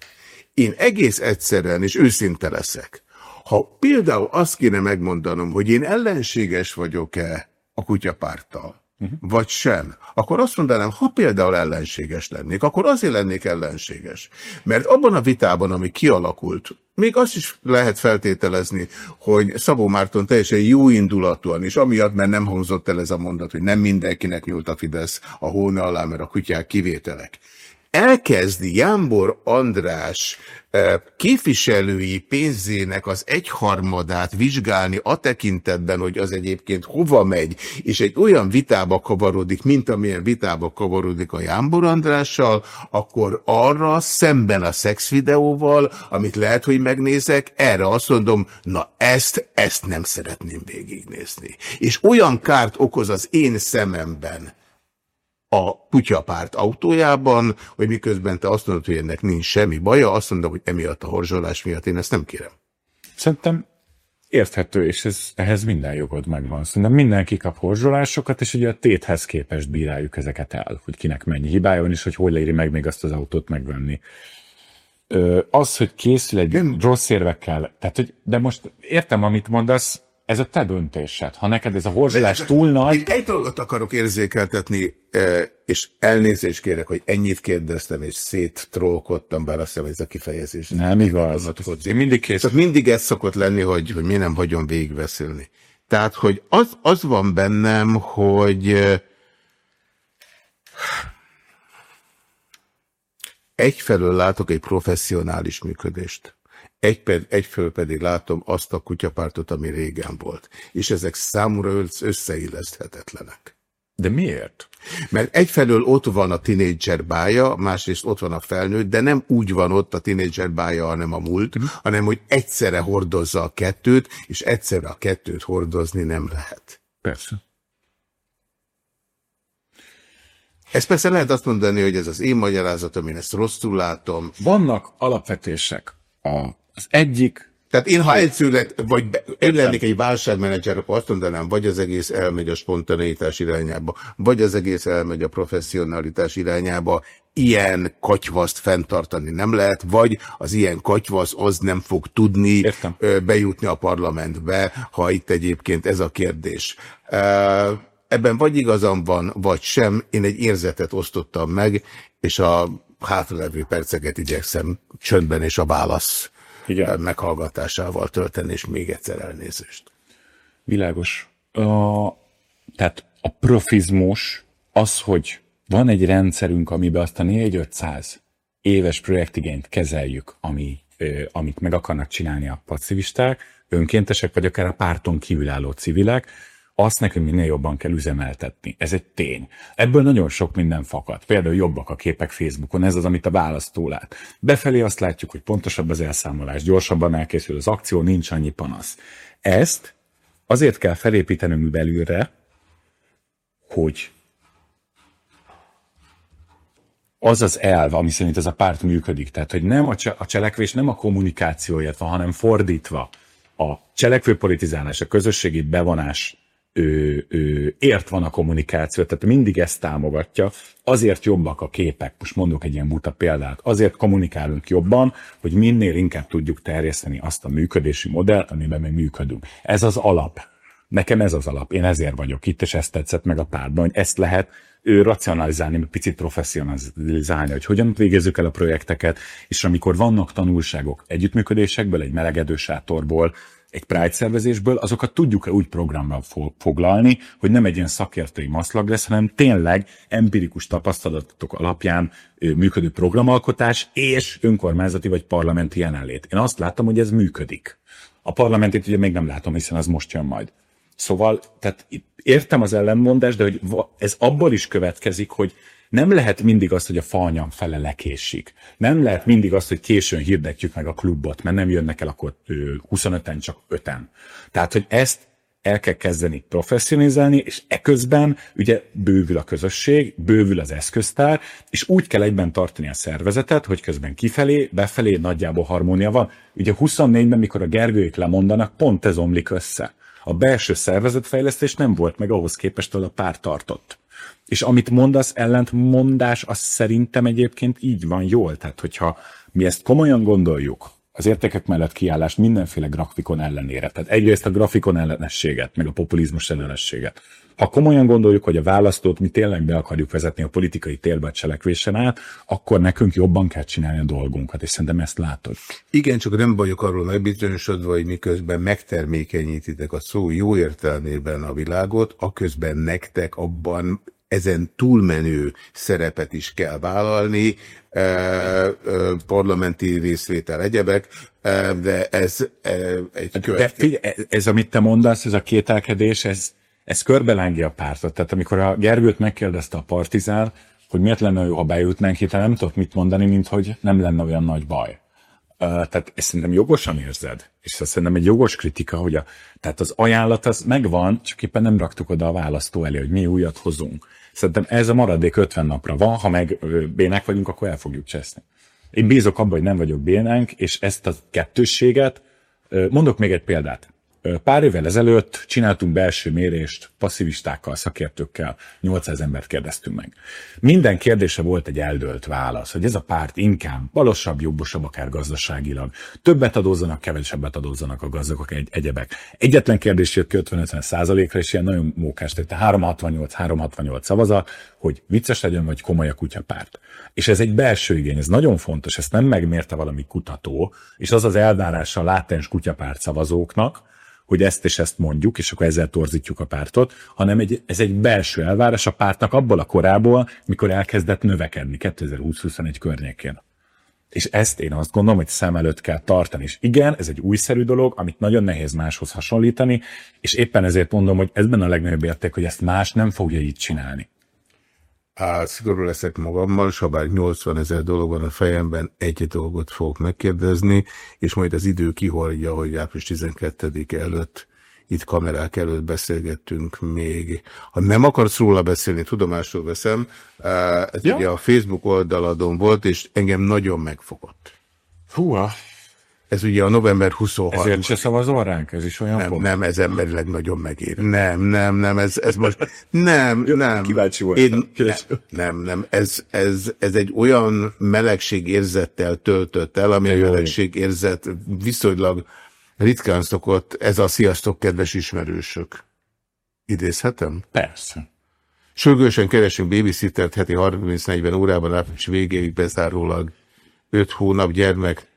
Speaker 1: Én egész egyszerűen, és őszinte leszek, ha például azt kéne megmondanom, hogy én ellenséges vagyok-e a kutyapárttal, uh -huh. vagy sem, akkor azt mondanám, ha például ellenséges lennék, akkor azért lennék ellenséges. Mert abban a vitában, ami kialakult, még azt is lehet feltételezni, hogy Szabó Márton teljesen jó indulatúan, és amiatt, mert nem hangzott el ez a mondat, hogy nem mindenkinek nyúlt a Fidesz a hóna alá, mert a kutyák kivételek elkezdi Jámbor András eh, képviselői pénzének az egyharmadát vizsgálni a tekintetben, hogy az egyébként hova megy, és egy olyan vitába kavarodik, mint amilyen vitába kavarodik a Jámbor Andrással, akkor arra szemben a szexvideóval, amit lehet, hogy megnézek, erre azt mondom, na ezt, ezt nem szeretném végignézni. És olyan kárt okoz az én szememben, a kutyapárt autójában, hogy miközben te azt mondod, hogy ennek nincs semmi baja, azt mondom, hogy emiatt a horzsolás miatt én ezt nem kérem.
Speaker 2: Szerintem érthető, és ez, ehhez minden jogod megvan. Szerintem mindenki kap horzsolásokat, és ugye a téthez képest bíráljuk ezeket el, hogy kinek mennyi hibája van, és hogy hol éri meg még azt az autót megvenni. Ö, az, hogy készül egy Nem. rossz érvekkel, tehát, hogy, de most értem, amit mondasz, ez a te döntésed. Ha neked ez a horzsolás túl nagy... Én
Speaker 1: egy dolgot akarok érzékeltetni, eh, és elnézést kérek, hogy ennyit kérdeztem, és széttrollkodtam, bár azt hiszem, ez a kifejezés.
Speaker 2: Nem igaz. Én mindig
Speaker 1: kész. Tehát mindig ez szokott lenni, hogy, hogy mi nem hagyom végigbeszélni. Tehát, hogy az, az van bennem, hogy eh, egyfelől látok egy professzionális működést. Egy, egyfelől pedig látom azt a kutyapártot, ami régen volt. És ezek számúra összeilleszthetetlenek.
Speaker 2: De miért?
Speaker 1: Mert egyfelől ott van a tinédzser bája, másrészt ott van a felnőtt, de nem úgy van ott a tinédzser bája, hanem a múlt. -huh. hanem hogy egyszerre hordozza a kettőt, és egyszerre a kettőt hordozni nem lehet.
Speaker 2: Persze.
Speaker 1: Ez persze lehet azt mondani, hogy ez az én magyarázatom, én ezt rosszul látom.
Speaker 2: Vannak alapvetések a az egyik
Speaker 1: tehát én, ha egyszület, vagy én lennék egy válságmenedzser, akkor azt mondanám, vagy az egész elmegy a spontaneitás irányába, vagy az egész elmegy a professzionalitás irányába. Ilyen katyvaszt fenntartani nem lehet, vagy az ilyen katyvasz az nem fog tudni Értem. bejutni a parlamentbe, ha itt egyébként ez a kérdés. Ebben vagy igazam van, vagy sem. Én egy érzetet osztottam meg, és a hátralevő perceket igyekszem csöndben és a válasz igen. meghallgatásával tölteni, és még egyszer elnézést.
Speaker 2: Világos. A, tehát a profizmus az, hogy van egy rendszerünk, amiben azt a 4-500 éves projektigényt kezeljük, ami, amit meg akarnak csinálni a pacivisták, önkéntesek, vagy akár a párton kívülálló civilek, azt nekünk minél jobban kell üzemeltetni. Ez egy tény. Ebből nagyon sok minden fakad. Például jobbak a képek Facebookon, ez az, amit a választó lát. Befelé azt látjuk, hogy pontosabb az elszámolás, gyorsabban elkészül az akció, nincs annyi panasz. Ezt azért kell felépítenünk belülre, hogy az az elv, ami szerint ez a párt működik. Tehát, hogy nem a, a cselekvés nem a kommunikációért van, hanem fordítva. A cselekvő politizálás, a közösségi bevonás ő, ő, ért van a kommunikáció, tehát mindig ezt támogatja, azért jobbak a képek, most mondok egy ilyen buta példát, azért kommunikálunk jobban, hogy minél inkább tudjuk terjeszteni azt a működési modellt, amiben mi működünk. Ez az alap. Nekem ez az alap. Én ezért vagyok itt, és ezt tetszett meg a pártban, hogy ezt lehet ő racionalizálni, picit professzionalizálni, hogy hogyan végezzük el a projekteket, és amikor vannak tanulságok együttműködésekből, egy melegedő sátorból, egy Pride szervezésből, azokat tudjuk-e úgy programra foglalni, hogy nem egy ilyen szakértői maszlag lesz, hanem tényleg empirikus tapasztalatok alapján működő programalkotás és önkormányzati vagy parlamenti jelenlét. Én azt láttam, hogy ez működik. A parlamentit ugye még nem látom, hiszen az most jön majd. Szóval, tehát értem az ellenmondást, de hogy ez abból is következik, hogy nem lehet mindig azt, hogy a faanyam fele lekésik. Nem lehet mindig azt, hogy későn hirdetjük meg a klubot, mert nem jönnek el akkor 25-en, csak 5-en. Tehát, hogy ezt el kell kezdeni professzionalizálni, és eközben ugye bővül a közösség, bővül az eszköztár, és úgy kell egyben tartani a szervezetet, hogy közben kifelé, befelé nagyjából harmónia van. Ugye 24-ben, mikor a Gergőik lemondanak, pont ez omlik össze. A belső szervezetfejlesztés nem volt meg ahhoz képest, ahol a pár tartott. És amit mondasz, ellentmondás, az szerintem egyébként így van jól. Tehát, hogyha mi ezt komolyan gondoljuk, az értékek mellett kiállást mindenféle grafikon ellenére. Tehát egyrészt a grafikon ellenességet, meg a populizmus ellenességet. Ha komolyan gondoljuk, hogy a választót mi tényleg be akarjuk vezetni a politikai térbe a cselekvésen át, akkor nekünk jobban kell csinálni a dolgunkat, és szerintem ezt látod.
Speaker 1: Igen, csak nem vagyok arról megbizonyosodva, hogy miközben megtermékenyítitek a szó jó értelmében a világot, aközben nektek abban ezen túlmenő szerepet is kell vállalni, e, e, parlamenti részvétel egyebek, e, de ez egy
Speaker 2: de figyelj, ez, amit te mondasz, ez a kételkedés, ez, ez körbelángja a pártot. Tehát amikor a Gergőt megkérdezte a partizán, hogy miért lenne jó, ha bejutnánk, itt nem tudok mit mondani, mint hogy nem lenne olyan nagy baj. Tehát ezt szerintem jogosan érzed, és ez szerintem egy jogos kritika, hogy a, tehát az ajánlat az megvan, csak éppen nem raktuk oda a választó elé, hogy mi újat hozunk. Szerintem ez a maradék 50 napra van, ha meg bénák vagyunk, akkor el fogjuk cseszni. Én bízok abban, hogy nem vagyok bénánk, és ezt a kettősséget, mondok még egy példát. Pár évvel ezelőtt csináltunk belső mérést passzivistákkal, szakértőkkel, 800 embert kérdeztünk meg. Minden kérdése volt egy eldölt válasz, hogy ez a párt inkább balosabb, jobbosabb, akár gazdaságilag. Többet adózzanak, kevesebbet adózzanak a gazdagok, egy, egyebek. Egyetlen kérdés jött ki 50-50 százalékra, és ilyen nagyon mókás, tehát 368-368 szavazat, hogy vicces legyen, vagy komoly a kutyapárt. És ez egy belső igény, ez nagyon fontos, ezt nem megmérte valami kutató, és az az elvárása a látens kutyapárt szavazóknak, hogy ezt és ezt mondjuk, és akkor ezzel torzítjuk a pártot, hanem egy, ez egy belső elvárás a pártnak abból a korából, mikor elkezdett növekedni 2020-21 környékén. És ezt én azt gondolom, hogy szem előtt kell tartani. És igen, ez egy újszerű dolog, amit nagyon nehéz máshoz hasonlítani, és éppen ezért mondom, hogy ezben a legnagyobb érték, hogy ezt más nem fogja így csinálni.
Speaker 1: Á, szigorú leszek magammal, ha bár 80 ezer dolog van a fejemben, egy dolgot fogok megkérdezni, és majd az idő kihordja, hogy április 12 előtt itt kamerák előtt beszélgettünk még. Ha nem akarsz róla beszélni, tudomásul veszem, ez ja. ugye a Facebook oldaladon volt, és engem nagyon megfogott.
Speaker 2: Húha,
Speaker 1: ez ugye a november 23.
Speaker 2: Ezért se szavazol ránk? Ez is olyan
Speaker 1: Nem, pont? nem, ez emberileg nagyon megér. Nem, nem, nem, ez, ez most, nem, nem.
Speaker 2: Kíváncsi voltam. Én,
Speaker 1: nem, nem, ez, ez, ez egy olyan melegségérzettel töltött el, ami a melegségérzet viszonylag ritkán szokott, ez a sziasztok, kedves ismerősök. Idézhetem?
Speaker 2: Persze.
Speaker 1: Sürgősen keresünk babysittert heti 30-40 órában április végéig bezárólag 5 hónap gyermek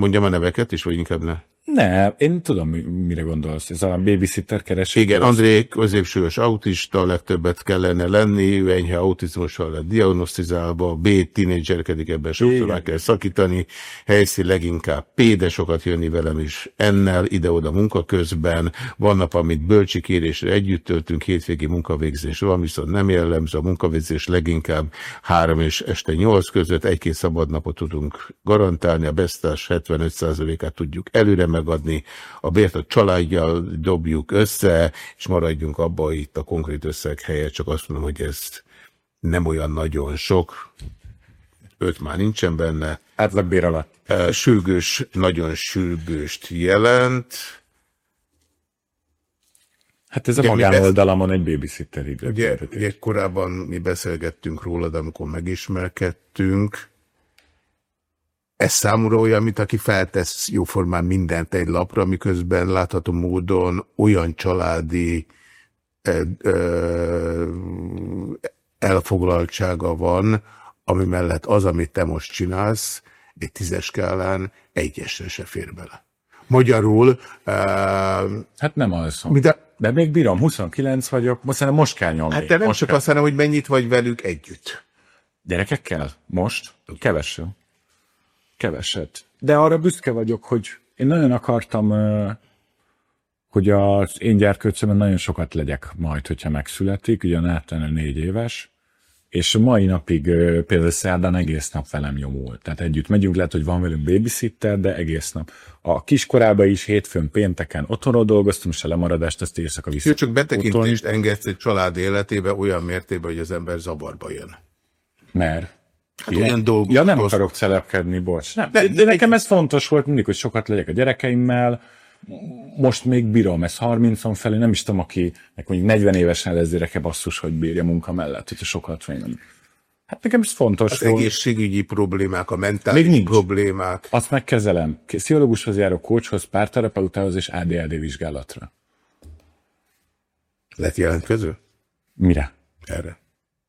Speaker 1: Mondjam a neveket is, vagy inkább ne?
Speaker 2: Ne, én tudom, mire gondolsz. Ez a babysitter keresés.
Speaker 1: Igen, André középsős autista, legtöbbet kellene lenni, enyhe autizmussal lett diagnosztizálva, B, tínédzserkedik, ebben sokszor meg kell szakítani, helyszín leginkább P, de sokat jönni velem is ennel, ide-oda munka közben, van nap, amit bölcsi kérésre együtt töltünk, hétvégi munkavégzés van, viszont nem jellemző a munkavégzés leginkább három és este nyolc között, egy-két szabad napot tudunk garantálni, a besztás 75%-át tudjuk előre megadni, a bért a családjal dobjuk össze, és maradjunk abba, hogy itt a konkrét összeg helyett csak azt mondom, hogy ez nem olyan nagyon sok, öt már nincsen benne.
Speaker 2: Átlagbér alatt.
Speaker 1: Sürgős, nagyon sürgőst jelent.
Speaker 2: Hát ez a magánoldalamon egy babysitter
Speaker 1: ugye, ugye korábban mi beszélgettünk rólad, amikor megismerkedtünk. Ez számomra olyan, mint aki feltesz jóformán mindent egy lapra, miközben látható módon olyan családi ö, ö, elfoglaltsága van, ami mellett az, amit te most csinálsz, egy tízes skálán egyesre se fér bele. Magyarul... Uh,
Speaker 2: hát nem alszom. De, de még bírom, 29 vagyok, most szerintem most kell nyomni.
Speaker 1: Hát de nem
Speaker 2: most
Speaker 1: csak kell. azt hanem, hogy mennyit vagy velük együtt.
Speaker 2: Gyerekekkel? Most? Keveset. Keveset. De arra büszke vagyok, hogy én nagyon akartam, hogy az én gyerkőcömben nagyon sokat legyek majd, hogyha megszületik, ugye Nátán négy éves, és a mai napig például szerdán egész nap velem nyomul. Tehát együtt megyünk, lehet, hogy van velünk babysitter, de egész nap. A kiskorában is hétfőn, pénteken otthonról dolgoztam, és a lemaradást azt éjszaka vissza.
Speaker 1: csak betekintést Otthon... engedsz egy család életébe olyan mértékben, hogy az ember zavarba jön.
Speaker 2: Mert?
Speaker 1: Hát ilyen.
Speaker 2: Ja, nem akarok celepkedni, bocs. Nem, de, de nekem ez fontos volt mindig, hogy sokat legyek a gyerekeimmel, most még bírom, ez 30 felé, nem is tudom, akinek mondjuk 40 évesen lesz gyereke basszus, hogy bírja munka mellett, hogyha sokat fejlem. Hát nekem ez fontos.
Speaker 1: Az volt. egészségügyi problémák, a mentális még nincs. problémák.
Speaker 2: Azt megkezelem. Pszichológushoz járok, coachhoz, párterapeutához és ADLD vizsgálatra.
Speaker 1: Lett jelentkező?
Speaker 2: Mire?
Speaker 1: Erre.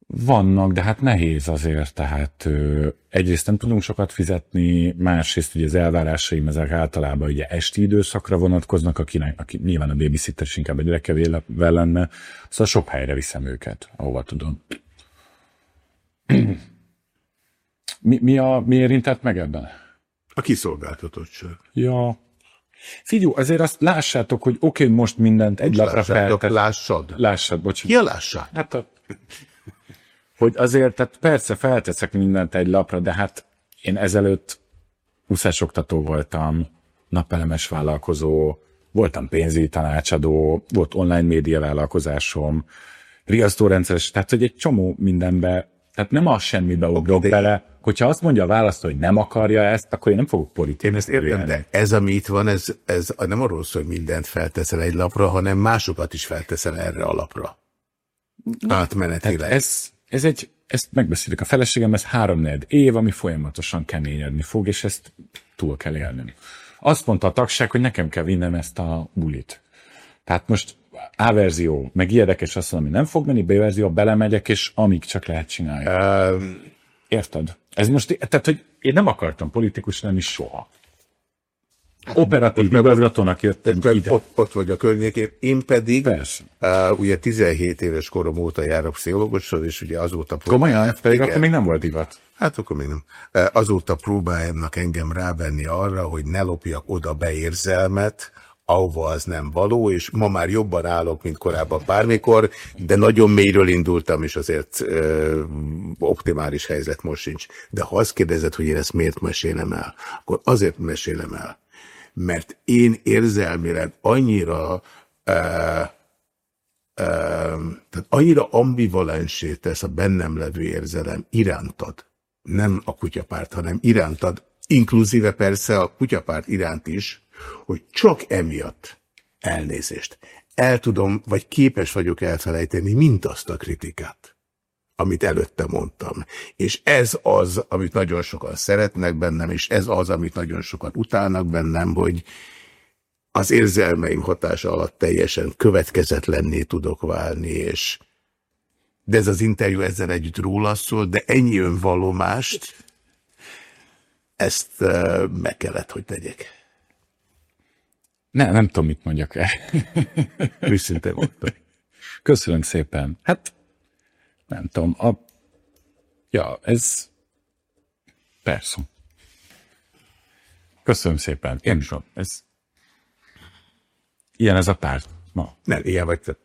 Speaker 2: Vannak, de hát nehéz azért, tehát ö, egyrészt nem tudunk sokat fizetni, másrészt ugye az elvárásaim ezek általában ugye esti időszakra vonatkoznak, akinek, aki nyilván a babysitter inkább egy gyerekevel lenne, szóval sok helyre viszem őket, ahova tudom. mi, mi, a, mi érintett meg ebben?
Speaker 1: A kiszolgáltatottság.
Speaker 2: Ja. Figyú, azért azt lássátok, hogy oké, okay, most mindent egy lapra feltett.
Speaker 1: Lássad.
Speaker 2: Lássad, bocsánat.
Speaker 1: Ki a lássad?
Speaker 2: Hát a hogy azért, tehát persze felteszek mindent egy lapra, de hát én ezelőtt úszásoktató voltam, napelemes vállalkozó, voltam pénzügyi tanácsadó, volt online média vállalkozásom, riasztórendszeres, tehát hogy egy csomó mindenbe, tehát nem az semmibe ugrok de... bele, hogyha azt mondja a választó, hogy nem akarja ezt, akkor én nem fogok politikai.
Speaker 1: Én ezt értem, de ez, ami itt van, ez, ez nem arról szól, hogy mindent felteszel egy lapra, hanem másokat is felteszel erre a lapra. Átmenetileg. Tehát
Speaker 2: ez, ez egy, ezt megbeszéljük a feleségem, ez három év, ami folyamatosan keményedni fog, és ezt túl kell élnünk. Azt mondta a tagság, hogy nekem kell vinnem ezt a bulit. Tehát most A verzió, meg érdekes azt mondom, ami nem fog menni, B verzió, belemegyek, és amíg csak lehet csinálni. Um, Érted? Ez most, tehát, hogy én nem akartam politikus lenni soha. Operatív igazgatónak jöttem ide.
Speaker 1: Ott, ott vagy a környékén. Én pedig, Persze. Uh, ugye 17 éves korom óta járok pszichológushoz, és ugye azóta...
Speaker 2: Komolyan? Pedig akkor még nem volt divat.
Speaker 1: Hát akkor még nem. Uh, azóta próbálnak engem rávenni arra, hogy ne lopjak oda beérzelmet, ahova az nem való, és ma már jobban állok, mint korábban bármikor, de nagyon mélyről indultam, és azért ö, optimális helyzet most sincs. De ha azt kérdezed, hogy én ezt miért mesélem el, akkor azért mesélem el, mert én érzelmileg annyira tehát annyira ambivalensé tesz a bennem levő érzelem irántad, nem a kutyapárt, hanem irántad, inkluzíve persze a kutyapárt iránt is, hogy csak emiatt elnézést. El tudom, vagy képes vagyok elfelejteni mindazt a kritikát amit előtte mondtam. És ez az, amit nagyon sokan szeretnek bennem, és ez az, amit nagyon sokan utálnak bennem, hogy az érzelmeim hatása alatt teljesen következetlenné tudok válni, és de ez az interjú ezzel együtt róla szól, de ennyi önvallomást, ezt meg kellett, hogy tegyek.
Speaker 2: Ne, nem tudom, mit mondjak el.
Speaker 1: Őszinte mondtam.
Speaker 2: Köszönöm szépen. Hát nem tudom, a, ja, ez persze. Köszönöm szépen. Én is ez ilyen ez a párt ma.
Speaker 1: Nem, ilyen vagy te.